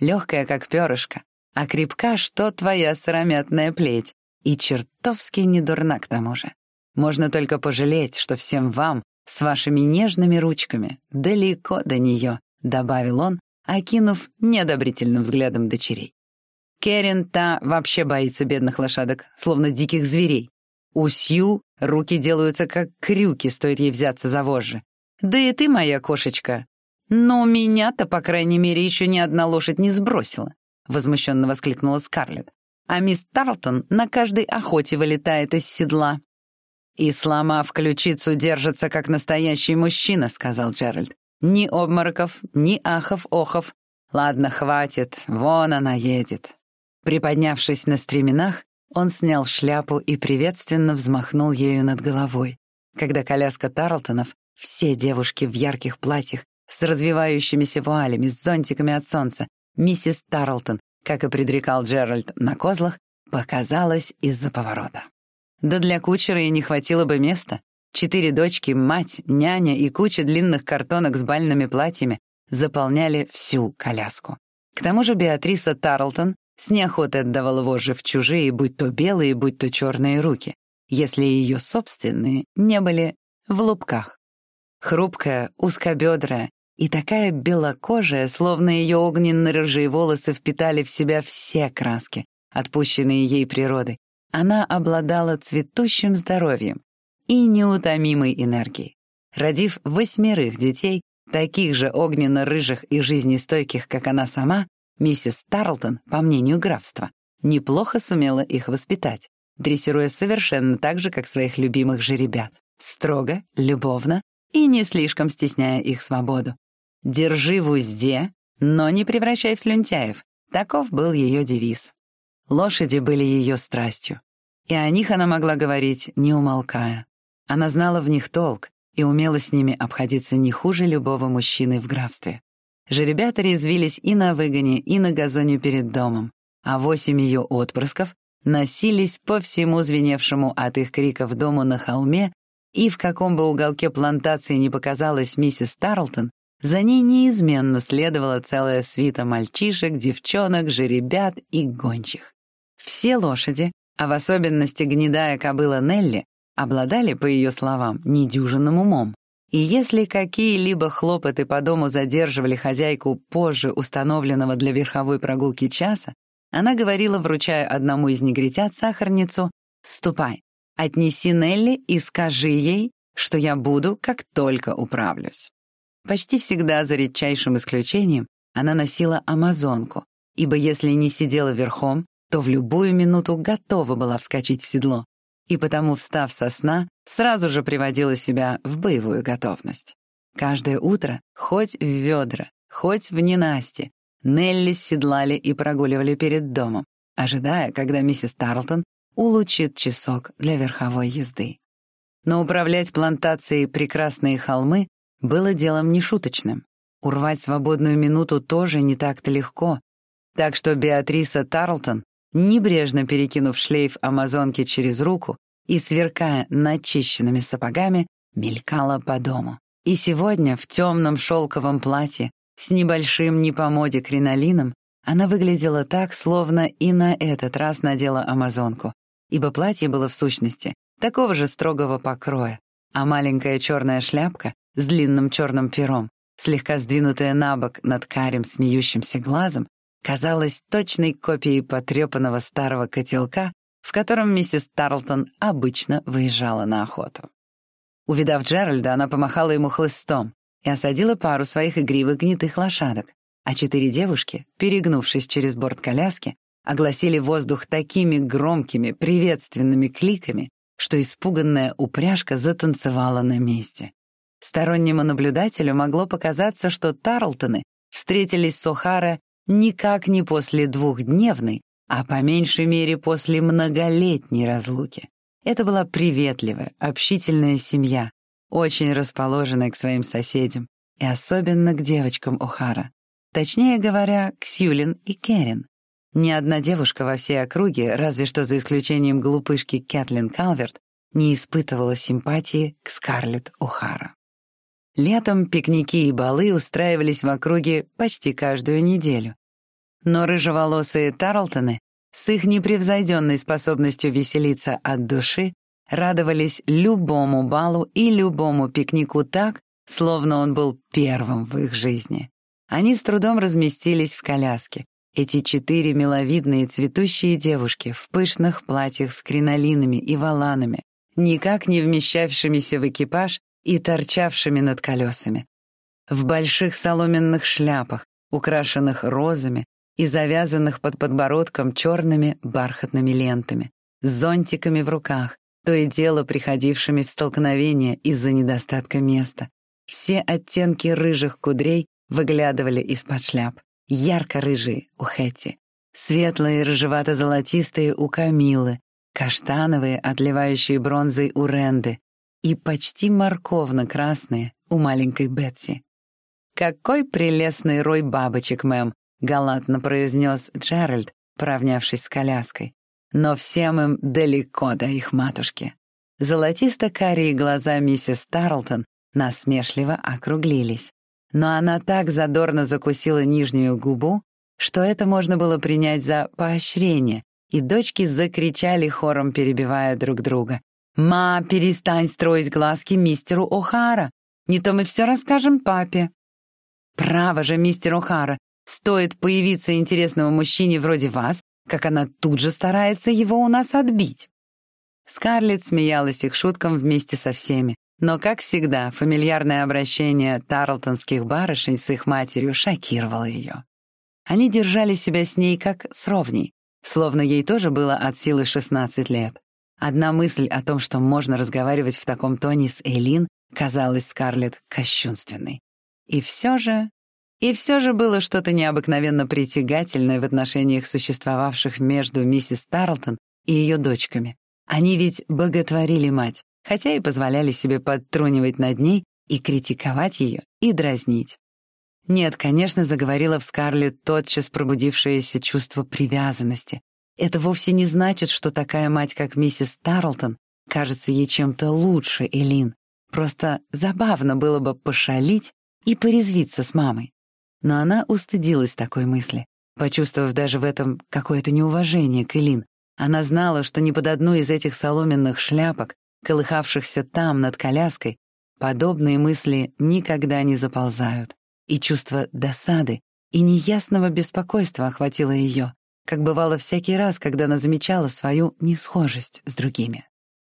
Легкая, как перышко, а крепка, что твоя сыромятная плеть, и чертовски недурна к тому же. Можно только пожалеть, что всем вам с вашими нежными ручками, далеко до нее», — добавил он, окинув неодобрительным взглядом дочерей. Керин та вообще боится бедных лошадок, словно диких зверей. У Сью руки делаются как крюки, стоит ей взяться за вожжи. Да и ты, моя кошечка. Но меня-то, по крайней мере, еще ни одна лошадь не сбросила, возмущенно воскликнула Скарлетт. А мисс Тарлтон на каждой охоте вылетает из седла. «И, сломав ключицу, держится, как настоящий мужчина», — сказал Джеральд. «Ни обмороков, ни ахов-охов. Ладно, хватит, вон она едет». Приподнявшись на стременах, он снял шляпу и приветственно взмахнул ею над головой. Когда коляска Тарлтонов, все девушки в ярких платьях, с развивающимися вуалями, с зонтиками от солнца, миссис Тарлтон, как и предрекал Джеральд на козлах, показалась из-за поворота. Да для кучера и не хватило бы места. Четыре дочки, мать, няня и куча длинных картонок с бальными платьями заполняли всю коляску. К тому же Беатриса Тарлтон с неохотой отдавала вожжи в чужие, будь то белые, будь то черные руки, если ее собственные не были в лупках. Хрупкая, узкобедрая и такая белокожая, словно ее огненно-рыжие волосы впитали в себя все краски, отпущенные ей природой, она обладала цветущим здоровьем и неутомимой энергией. Родив восьмерых детей, таких же огненно-рыжих и жизнестойких, как она сама, миссис Тарлтон, по мнению графства, неплохо сумела их воспитать. дрессируя совершенно так же, как своих любимых жеребят. Строго, любовно и не слишком стесняя их свободу. «Держи в узде, но не превращай в слюнтяев». Таков был ее девиз. Лошади были ее страстью. И о них она могла говорить, не умолкая. Она знала в них толк и умела с ними обходиться не хуже любого мужчины в графстве. Жеребята резвились и на выгоне, и на газоне перед домом, а восемь ее отпрысков носились по всему звеневшему от их криков дому на холме, и в каком бы уголке плантации не показалась миссис Тарлтон, за ней неизменно следовала целая свита мальчишек, девчонок, жеребят и гончих. Все лошади, а в особенности гнедая кобыла Нелли, обладали, по ее словам, недюжинным умом. И если какие-либо хлопоты по дому задерживали хозяйку позже установленного для верховой прогулки часа, она говорила, вручая одному из негритят сахарницу, «Ступай, отнеси Нелли и скажи ей, что я буду, как только управлюсь». Почти всегда, за редчайшим исключением, она носила амазонку, ибо если не сидела верхом, то в любую минуту готова была вскочить в седло, и потому, встав со сна, сразу же приводила себя в боевую готовность. Каждое утро, хоть в ведра, хоть в ненасти, Нелли седлали и прогуливали перед домом, ожидая, когда миссис Тарлтон улучшит часок для верховой езды. Но управлять плантацией «Прекрасные холмы» было делом нешуточным. Урвать свободную минуту тоже не так-то легко. Так что Беатриса Тарлтон небрежно перекинув шлейф амазонки через руку и сверкая начищенными сапогами, мелькала по дому. И сегодня в темном шелковом платье с небольшим не по моде кринолином она выглядела так, словно и на этот раз надела амазонку, ибо платье было в сущности такого же строгого покроя, а маленькая черная шляпка с длинным черным пером, слегка сдвинутая на бок над карим смеющимся глазом, казалась точной копией потрепанного старого котелка, в котором миссис Тарлтон обычно выезжала на охоту. Увидав Джеральда, она помахала ему хлыстом и осадила пару своих игривых гнитых лошадок, а четыре девушки, перегнувшись через борт коляски, огласили воздух такими громкими, приветственными кликами, что испуганная упряжка затанцевала на месте. Стороннему наблюдателю могло показаться, что Тарлтоны встретились с О'Хара никак не после двухдневной, а по меньшей мере после многолетней разлуки. Это была приветливая, общительная семья, очень расположенная к своим соседям, и особенно к девочкам О'Хара. Точнее говоря, к Сьюлин и Керин. Ни одна девушка во всей округе, разве что за исключением глупышки Кэтлин Калверт, не испытывала симпатии к Скарлетт О'Хара. Летом пикники и балы устраивались в округе почти каждую неделю. Но рыжеволосые Тарлтоны с их непревзойденной способностью веселиться от души радовались любому балу и любому пикнику так, словно он был первым в их жизни. Они с трудом разместились в коляске. Эти четыре миловидные цветущие девушки в пышных платьях с кринолинами и воланами, никак не вмещавшимися в экипаж и торчавшими над колесами. В больших соломенных шляпах, украшенных розами, и завязанных под подбородком черными бархатными лентами, с зонтиками в руках, то и дело приходившими в столкновение из-за недостатка места. Все оттенки рыжих кудрей выглядывали из-под шляп. Ярко-рыжие у Хэти, светлые рыжевато-золотистые у Камилы, каштановые, отливающие бронзой у Ренды и почти морковно-красные у маленькой Бетси. «Какой прелестный рой бабочек, мэм!» — галантно произнес Джеральд, поравнявшись с коляской. Но всем им далеко до их матушки. Золотисто-карие глаза миссис Тарлтон насмешливо округлились. Но она так задорно закусила нижнюю губу, что это можно было принять за поощрение, и дочки закричали хором, перебивая друг друга. «Ма, перестань строить глазки мистеру О'Хара, не то мы все расскажем папе». «Право же, мистер О'Хара, Стоит появиться интересному мужчине вроде вас, как она тут же старается его у нас отбить. Скарлетт смеялась их шуткам вместе со всеми, но, как всегда, фамильярное обращение тарлтонских барышень с их матерью шокировало ее. Они держали себя с ней как с ровней, словно ей тоже было от силы 16 лет. Одна мысль о том, что можно разговаривать в таком тоне с Элин, казалась Скарлетт кощунственной. И все же... И все же было что-то необыкновенно притягательное в отношениях, существовавших между миссис Тарлтон и ее дочками. Они ведь боготворили мать, хотя и позволяли себе подтрунивать над ней и критиковать ее, и дразнить. Нет, конечно, заговорила в Скарлетт тотчас пробудившееся чувство привязанности. Это вовсе не значит, что такая мать, как миссис Тарлтон, кажется ей чем-то лучше Элин. Просто забавно было бы пошалить и порезвиться с мамой. Но она устыдилась такой мысли, почувствовав даже в этом какое-то неуважение к Элин. Она знала, что ни под одну из этих соломенных шляпок, колыхавшихся там над коляской, подобные мысли никогда не заползают и чувство досады и неясного беспокойства охватило ее, как бывало всякий раз, когда она замечала свою несхожесть с другими.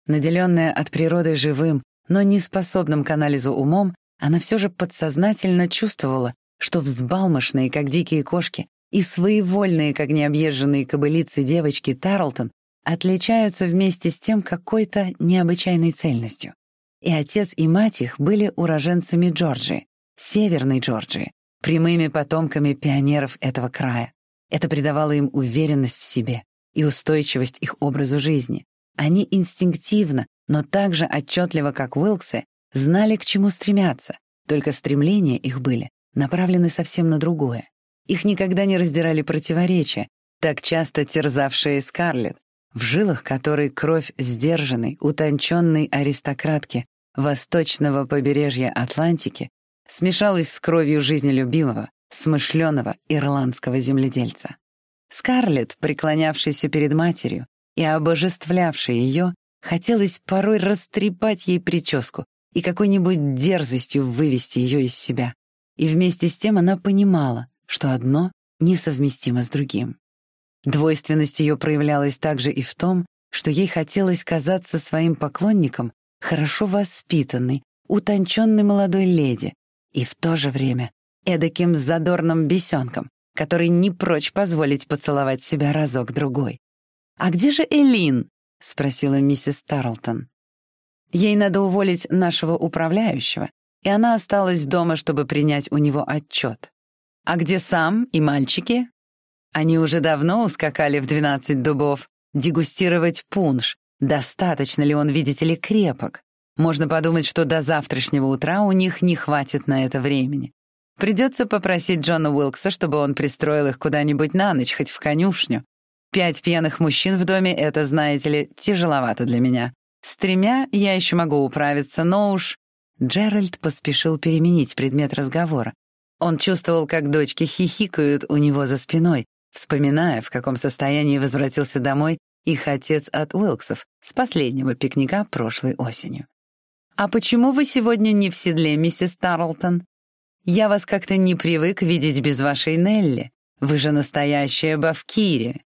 Наделенная от природы живым, но не способным к анализу умом, она все же подсознательно чувствовала, что взбалмошные, как дикие кошки, и своевольные, как необъезженные кобылицы девочки Тарлтон отличаются вместе с тем какой-то необычайной цельностью. И отец и мать их были уроженцами Джорджии, Северной Джорджии, прямыми потомками пионеров этого края. Это придавало им уверенность в себе и устойчивость их образу жизни. Они инстинктивно, но так же отчетливо, как Уилксы, знали, к чему стремятся, только стремления их были направлены совсем на другое. Их никогда не раздирали противоречия, так часто терзавшие Скарлетт, в жилах которой кровь сдержанной, утонченной аристократки восточного побережья Атлантики смешалась с кровью жизнелюбивого, смышленого ирландского земледельца. Скарлетт, преклонявшаяся перед матерью и обожествлявшая ее, хотелось порой растрепать ей прическу и какой-нибудь дерзостью вывести ее из себя. И вместе с тем она понимала, что одно несовместимо с другим. Двойственность ее проявлялась также и в том, что ей хотелось казаться своим поклонникам хорошо воспитанной, утонченной молодой леди, и в то же время эдаким задорным бесенком, который не прочь позволить поцеловать себя разок-другой. «А где же Элин?» — спросила миссис Тарлтон. «Ей надо уволить нашего управляющего, и она осталась дома, чтобы принять у него отчет. А где сам и мальчики?» Они уже давно ускакали в двенадцать дубов дегустировать пунш, достаточно ли он, видите ли, крепок. Можно подумать, что до завтрашнего утра у них не хватит на это времени. Придется попросить Джона Уилкса, чтобы он пристроил их куда-нибудь на ночь, хоть в конюшню. Пять пьяных мужчин в доме — это, знаете ли, тяжеловато для меня. С тремя я еще могу управиться, но уж... Джеральд поспешил переменить предмет разговора. Он чувствовал, как дочки хихикают у него за спиной, вспоминая, в каком состоянии возвратился домой их отец от Уилксов с последнего пикника прошлой осенью. «А почему вы сегодня не в седле, миссис Тарлтон? Я вас как-то не привык видеть без вашей Нелли. Вы же настоящая Бавкирия».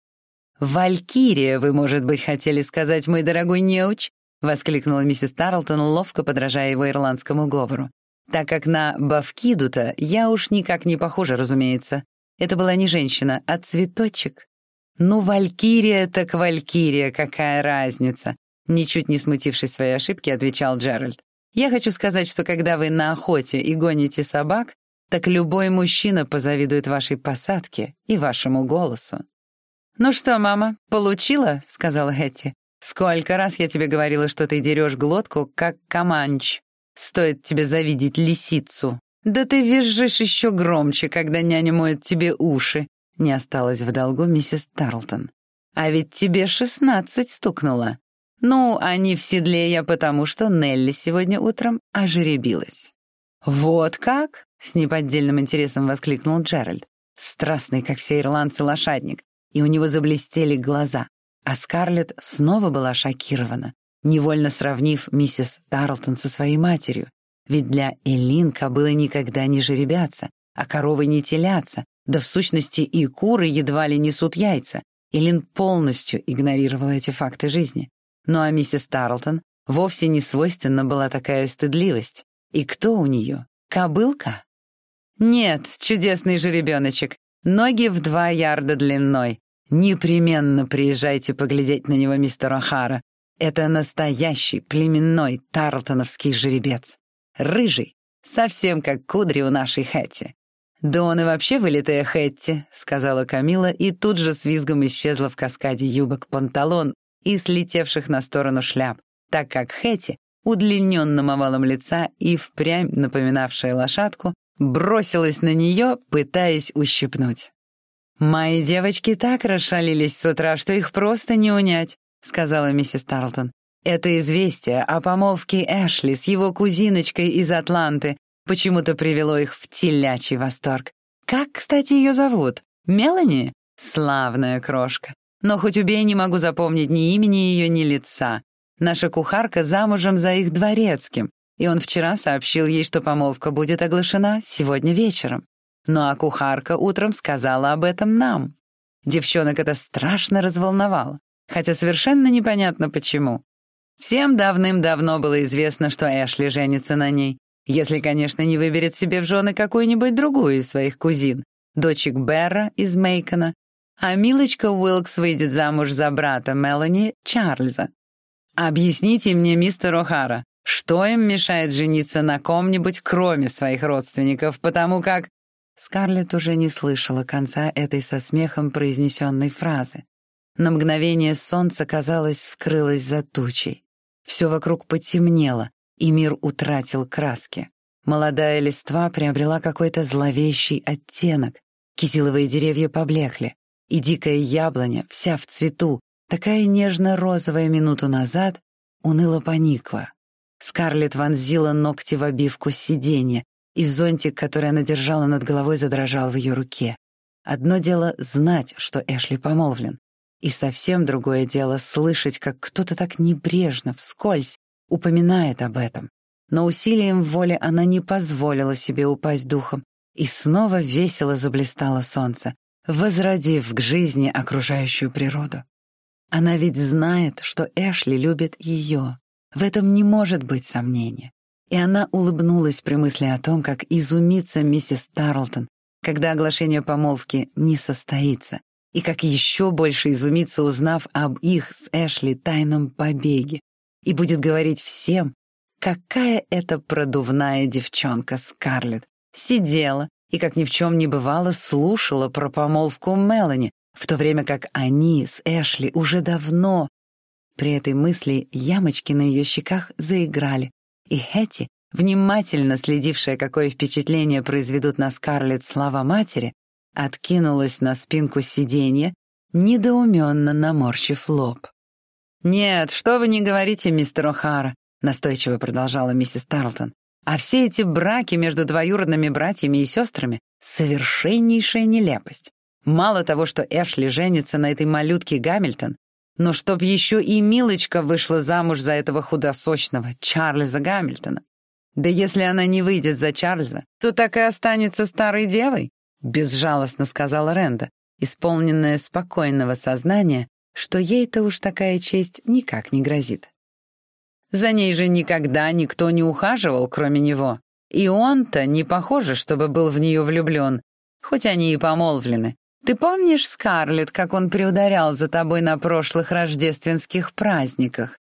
«Валькирия, вы, может быть, хотели сказать, мой дорогой неуч?» — воскликнула миссис Тарлтон, ловко подражая его ирландскому говору. «Так как на Бавкиду-то я уж никак не похожа, разумеется. Это была не женщина, а цветочек». «Ну, Валькирия так Валькирия, какая разница? Ничуть не смутившись своей ошибки, отвечал Джеральд. «Я хочу сказать, что когда вы на охоте и гоните собак, так любой мужчина позавидует вашей посадке и вашему голосу». «Ну что, мама, получила?» — сказала Хэтти. «Сколько раз я тебе говорила, что ты дерешь глотку, как каманч. Стоит тебе завидеть лисицу. Да ты визжишь еще громче, когда няня моет тебе уши». Не осталось в долгу миссис Тарлтон. «А ведь тебе шестнадцать стукнуло. Ну, а не в седле я потому, что Нелли сегодня утром ожеребилась. «Вот как?» — с неподдельным интересом воскликнул Джеральд. Страстный, как все ирландцы, лошадник. И у него заблестели глаза. А Скарлетт снова была шокирована, невольно сравнив миссис Тарлтон со своей матерью. Ведь для Элин кобылы никогда не жеребятся, а коровы не телятся, да в сущности и куры едва ли несут яйца. Элин полностью игнорировала эти факты жизни. Ну а миссис Тарлтон вовсе не свойственна была такая стыдливость. И кто у нее? Кобылка? Нет, чудесный же ребеночек. Ноги в два ярда длиной. Непременно приезжайте поглядеть на него, мистер О'Хара. Это настоящий племенной тарлтоновский жеребец. Рыжий, совсем как кудри у нашей Хэтти. «Да он и вообще вылитая Хэтти», — сказала Камила, и тут же с визгом исчезла в каскаде юбок панталон и слетевших на сторону шляп, так как Хэтти, удлиненным овалом лица и впрямь напоминавшая лошадку, бросилась на нее, пытаясь ущипнуть. «Мои девочки так расшалились с утра, что их просто не унять», — сказала миссис Тарлтон. «Это известие о помолвке Эшли с его кузиночкой из Атланты почему-то привело их в телячий восторг. Как, кстати, ее зовут? Мелани? Славная крошка. Но хоть убей, не могу запомнить ни имени ее, ни лица. Наша кухарка замужем за их дворецким, и он вчера сообщил ей, что помолвка будет оглашена сегодня вечером. Ну а кухарка утром сказала об этом нам. Девчонок это страшно разволновало, хотя совершенно непонятно почему. Всем давным-давно было известно, что Эшли женится на ней, если, конечно, не выберет себе в жены какую-нибудь другую из своих кузин, дочек Берра из Мейкона, а Милочка Уилкс выйдет замуж за брата Мелани Чарльза. Объясните мне, мистер О'Хара, что им мешает жениться на ком-нибудь, кроме своих родственников, потому как... Скарлетт уже не слышала конца этой со смехом произнесенной фразы. На мгновение солнце, казалось, скрылось за тучей. Все вокруг потемнело, и мир утратил краски. Молодая листва приобрела какой-то зловещий оттенок, кизиловые деревья поблекли, и дикая яблоня, вся в цвету, такая нежно-розовая минуту назад, уныло поникла. Скарлетт вонзила ногти в обивку сиденья, и зонтик, который она держала над головой, задрожал в ее руке. Одно дело знать, что Эшли помолвлен, и совсем другое дело слышать, как кто-то так небрежно, вскользь, упоминает об этом. Но усилием воли она не позволила себе упасть духом, и снова весело заблистало солнце, возродив к жизни окружающую природу. Она ведь знает, что Эшли любит ее. В этом не может быть сомнения. И она улыбнулась при мысли о том, как изумится миссис Тарлтон, когда оглашение помолвки не состоится, и как еще больше изумится, узнав об их с Эшли тайном побеге, и будет говорить всем, какая это продувная девчонка Скарлетт. Сидела и, как ни в чем не бывало, слушала про помолвку Мелани, в то время как они с Эшли уже давно... При этой мысли ямочки на ее щеках заиграли, и Хэти, внимательно следившая, какое впечатление произведут на Скарлетт слова матери, откинулась на спинку сиденья, недоуменно наморщив лоб. «Нет, что вы не говорите, мистер О'Хара», — настойчиво продолжала миссис Тарлтон. «А все эти браки между двоюродными братьями и сестрами — совершеннейшая нелепость. Мало того, что Эшли женится на этой малютке Гамильтон, но чтоб еще и Милочка вышла замуж за этого худосочного Чарльза Гамильтона. Да если она не выйдет за Чарльза, то так и останется старой девой», — безжалостно сказала Ренда, исполненная спокойного сознания, что ей-то уж такая честь никак не грозит. За ней же никогда никто не ухаживал, кроме него. И он-то не похоже, чтобы был в нее влюблен, хоть они и помолвлены. Ты помнишь, Скарлетт, как он приударял за тобой на прошлых рождественских праздниках?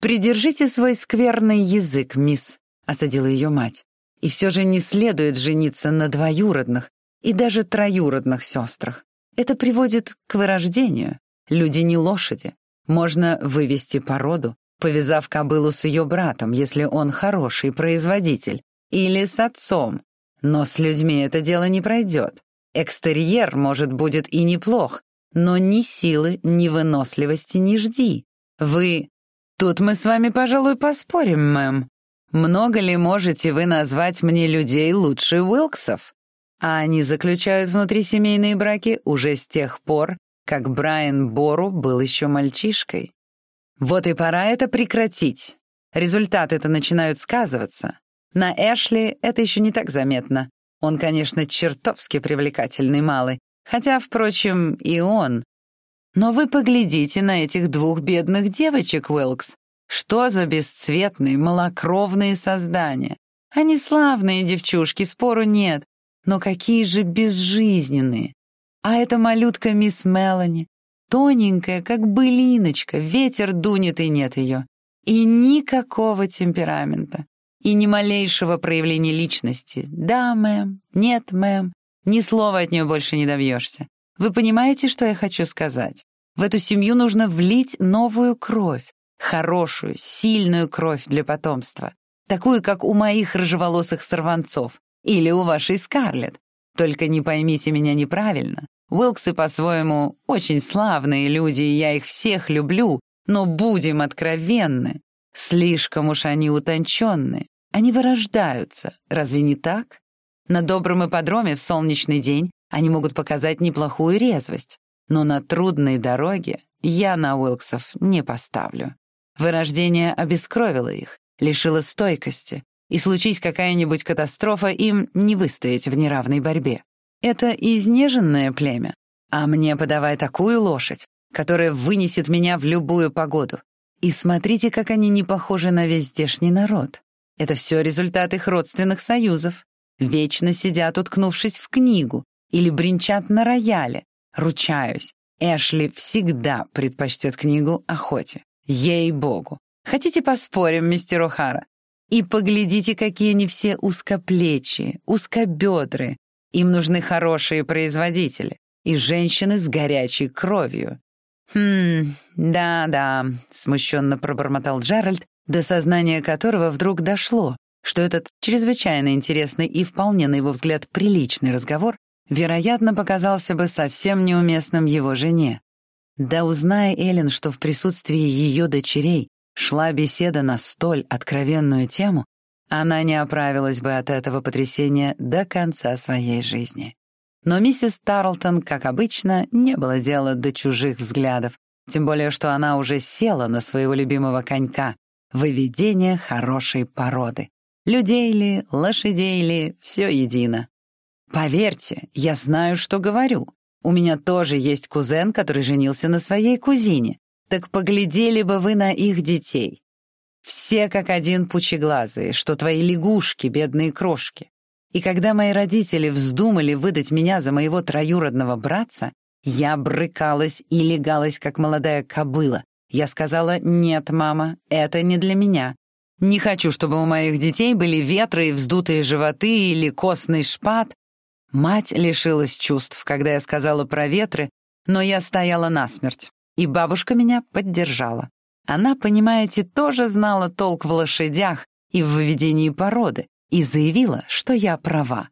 «Придержите свой скверный язык, мисс», — осадила ее мать. «И все же не следует жениться на двоюродных и даже троюродных сестрах. Это приводит к вырождению. Люди не лошади. Можно вывести породу, повязав кобылу с ее братом, если он хороший производитель, или с отцом. Но с людьми это дело не пройдет. Экстерьер, может, будет и неплох, но ни силы, ни выносливости не жди. Вы... Тут мы с вами, пожалуй, поспорим, мэм. Много ли можете вы назвать мне людей лучше Уилксов? А они заключают внутрисемейные браки уже с тех пор, как Брайан Бору был еще мальчишкой. Вот и пора это прекратить. Результаты-то начинают сказываться. На Эшли это еще не так заметно. Он, конечно, чертовски привлекательный малый, хотя, впрочем, и он. Но вы поглядите на этих двух бедных девочек, Уилкс. Что за бесцветные, малокровные создания? Они славные девчушки, спору нет, но какие же безжизненные. А эта малютка мисс Мелани. тоненькая, как былиночка, ветер дунет и нет ее. И никакого темперамента, и ни малейшего проявления личности. Да, мэм, нет, мэм, ни слова от нее больше не добьешься. Вы понимаете, что я хочу сказать? В эту семью нужно влить новую кровь, хорошую, сильную кровь для потомства, такую, как у моих рыжеволосых сорванцов или у вашей Скарлетт. Только не поймите меня неправильно. Уилксы, по-своему, очень славные люди, и я их всех люблю, но будем откровенны. Слишком уж они утонченны. Они вырождаются, разве не так? На добром ипподроме в солнечный день они могут показать неплохую резвость, но на трудной дороге я на Уилксов не поставлю. Вырождение обескровило их, лишило стойкости, и случись какая-нибудь катастрофа, им не выстоять в неравной борьбе. Это изнеженное племя, а мне подавай такую лошадь, которая вынесет меня в любую погоду. И смотрите, как они не похожи на весь здешний народ. Это все результат их родственных союзов. Вечно сидят, уткнувшись в книгу, или бренчат на рояле. Ручаюсь, Эшли всегда предпочтет книгу охоте. Ей-богу. Хотите поспорим, мистер О'Хара? И поглядите, какие они все узкоплечие, узкобедрые. Им нужны хорошие производители и женщины с горячей кровью. «Хм, да-да», — смущенно пробормотал Джеральд, до сознания которого вдруг дошло, что этот чрезвычайно интересный и вполне, на его взгляд, приличный разговор, вероятно, показался бы совсем неуместным его жене. Да узная Эллен, что в присутствии ее дочерей шла беседа на столь откровенную тему, она не оправилась бы от этого потрясения до конца своей жизни. Но миссис Тарлтон, как обычно, не было дела до чужих взглядов, тем более что она уже села на своего любимого конька — выведение хорошей породы. Людей ли, лошадей ли, все едино. Поверьте, я знаю, что говорю. У меня тоже есть кузен, который женился на своей кузине. Так поглядели бы вы на их детей. Все как один пучеглазые, что твои лягушки, бедные крошки. И когда мои родители вздумали выдать меня за моего троюродного братца, я брыкалась и легалась, как молодая кобыла. Я сказала, нет, мама, это не для меня. Не хочу, чтобы у моих детей были ветры и вздутые животы или костный шпат. Мать лишилась чувств, когда я сказала про ветры, но я стояла насмерть, и бабушка меня поддержала. Она, понимаете, тоже знала толк в лошадях и в выведении породы, и заявила, что я права,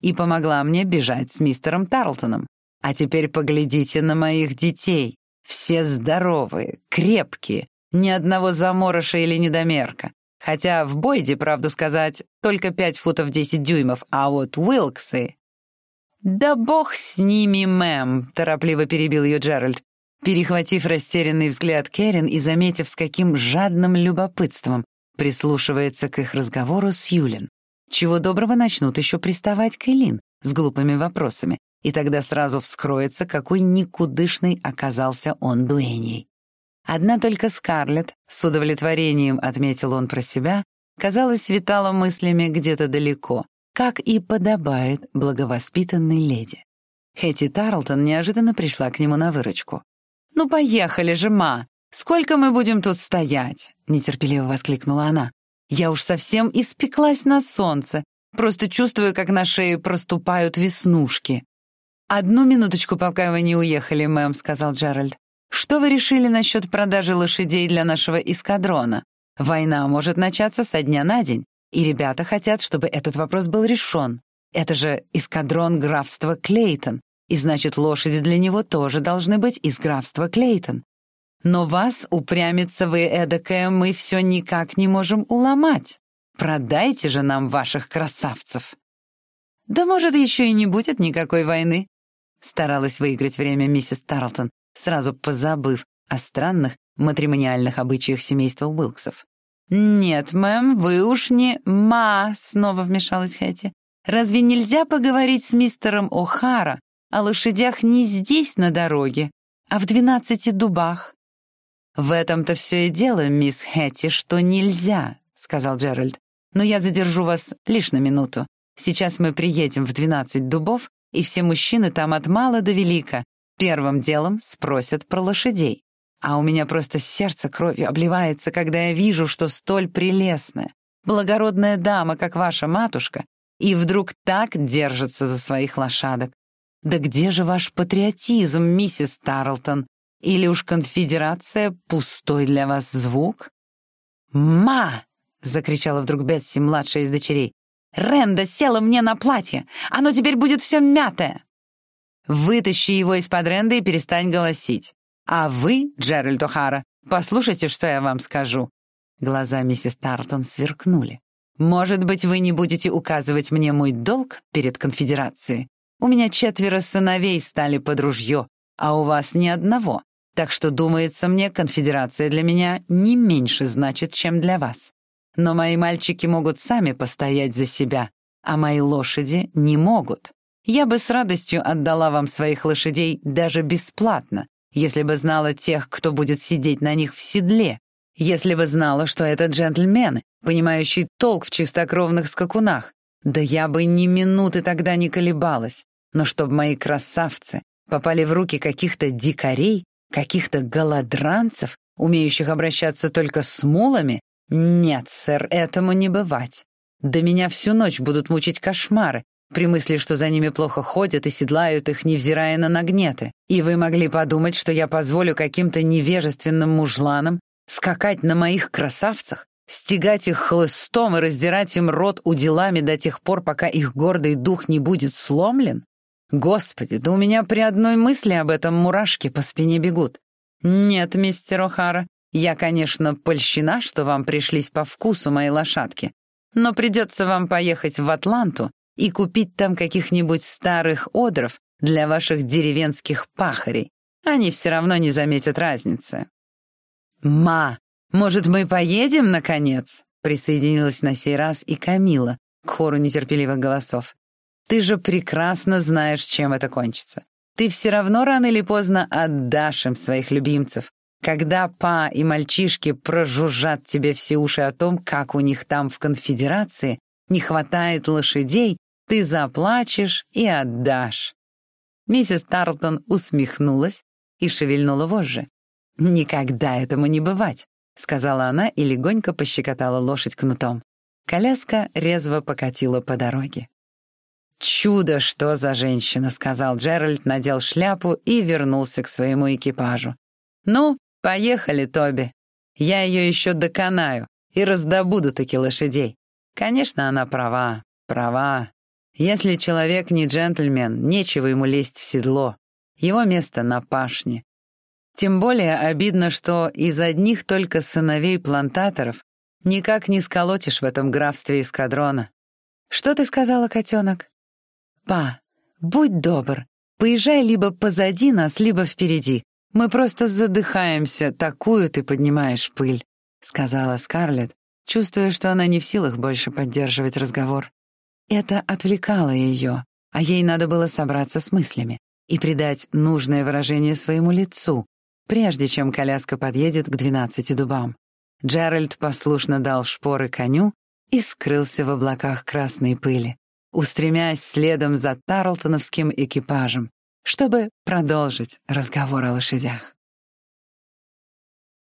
и помогла мне бежать с мистером Тарлтоном. А теперь поглядите на моих детей. Все здоровые, крепкие, ни одного заморыша или недомерка. Хотя в Бойде, правду сказать, только пять футов десять дюймов, а вот Уилксы... «Да бог с ними, мэм», — торопливо перебил ее Джеральд, перехватив растерянный взгляд Керрин и заметив, с каким жадным любопытством прислушивается к их разговору с Юлин. Чего доброго начнут еще приставать к Элин с глупыми вопросами, и тогда сразу вскроется, какой никудышный оказался он дуэней. Одна только Скарлетт, с удовлетворением отметил он про себя, казалось, витала мыслями где-то далеко, как и подобает благовоспитанной леди. Хэти Тарлтон неожиданно пришла к нему на выручку. «Ну, поехали же, ма! Сколько мы будем тут стоять?» — нетерпеливо воскликнула она. Я уж совсем испеклась на солнце, просто чувствую, как на шее проступают веснушки. «Одну минуточку, пока вы не уехали, мэм», — сказал Джеральд. «Что вы решили насчет продажи лошадей для нашего эскадрона? Война может начаться со дня на день, и ребята хотят, чтобы этот вопрос был решен. Это же эскадрон графства Клейтон, и значит, лошади для него тоже должны быть из графства Клейтон. Но вас, упрямиться вы эдакое, мы все никак не можем уломать. Продайте же нам ваших красавцев. Да может, еще и не будет никакой войны. Старалась выиграть время миссис Тарлтон, сразу позабыв о странных матримониальных обычаях семейства Уилксов. «Нет, мэм, вы уж не ма», — снова вмешалась Хэти. «Разве нельзя поговорить с мистером О'Хара о лошадях не здесь, на дороге, а в двенадцати дубах?» «В этом-то все и дело, мисс Хэтти, что нельзя», — сказал Джеральд. «Но я задержу вас лишь на минуту. Сейчас мы приедем в двенадцать дубов, и все мужчины там от мала до велика, первым делом спросят про лошадей. А у меня просто сердце кровью обливается, когда я вижу, что столь прелестная, благородная дама, как ваша матушка, и вдруг так держится за своих лошадок. Да где же ваш патриотизм, миссис Тарлтон? Или уж конфедерация — пустой для вас звук? «Ма!» — закричала вдруг Бетси, младшая из дочерей. «Ренда села мне на платье! Оно теперь будет все мятое!» «Вытащи его из-под Ренда и перестань голосить. А вы, Джеральд О'Хара, послушайте, что я вам скажу». Глаза миссис Тартон сверкнули. «Может быть, вы не будете указывать мне мой долг перед конфедерацией? У меня четверо сыновей стали под ружье, а у вас ни одного. Так что, думается мне, конфедерация для меня не меньше значит, чем для вас. Но мои мальчики могут сами постоять за себя, а мои лошади не могут. Я бы с радостью отдала вам своих лошадей даже бесплатно, если бы знала тех, кто будет сидеть на них в седле, если бы знала, что это джентльмены, понимающие толк в чистокровных скакунах. Да я бы ни минуты тогда не колебалась. Но чтобы мои красавцы попали в руки каких-то дикарей, каких-то голодранцев, умеющих обращаться только с мулами? Нет, сэр, этому не бывать. Да меня всю ночь будут мучить кошмары, при мысли, что за ними плохо ходят и седлают их, невзирая на нагнеты. И вы могли подумать, что я позволю каким-то невежественным мужланам скакать на моих красавцах, стегать их хлыстом и раздирать им рот уделами до тех пор, пока их гордый дух не будет сломлен? Господи, да у меня при одной мысли об этом мурашки по спине бегут. Нет, мистер О'Хара, я, конечно, польщена, что вам пришлись по вкусу мои лошадки, но придется вам поехать в Атланту и купить там каких-нибудь старых одров для ваших деревенских пахарей. Они все равно не заметят разницы. «Ма, может, мы поедем, наконец?» Присоединилась на сей раз и Камила к хору нетерпеливых голосов. Ты же прекрасно знаешь, чем это кончится. Ты все равно рано или поздно отдашь им своих любимцев. Когда па и мальчишки прожужжат тебе все уши о том, как у них там в конфедерации не хватает лошадей, ты заплачешь и отдашь. Миссис Тарлтон усмехнулась и шевельнула вожжи. «Никогда этому не бывать», — сказала она и легонько пощекотала лошадь кнутом. Коляска резво покатила по дороге. «Чудо, что за женщина!» — сказал Джеральд, надел шляпу и вернулся к своему экипажу. «Ну, поехали, Тоби. Я ее еще доконаю и раздобуду таки лошадей. Конечно, она права, права. Если человек не джентльмен, нечего ему лезть в седло. Его место на пашне. Тем более обидно, что из одних только сыновей плантаторов никак не сколотишь в этом графстве эскадрона. Что ты сказала, котенок? «Па, будь добр, поезжай либо позади нас, либо впереди. Мы просто задыхаемся, такую ты поднимаешь пыль», — сказала Скарлетт, чувствуя, что она не в силах больше поддерживать разговор. Это отвлекало ее, а ей надо было собраться с мыслями и придать нужное выражение своему лицу, прежде чем коляска подъедет к двенадцати дубам. Джеральд послушно дал шпоры коню и скрылся в облаках красной пыли устремясь следом за Тарлтоновским экипажем, чтобы продолжить разговор о лошадях.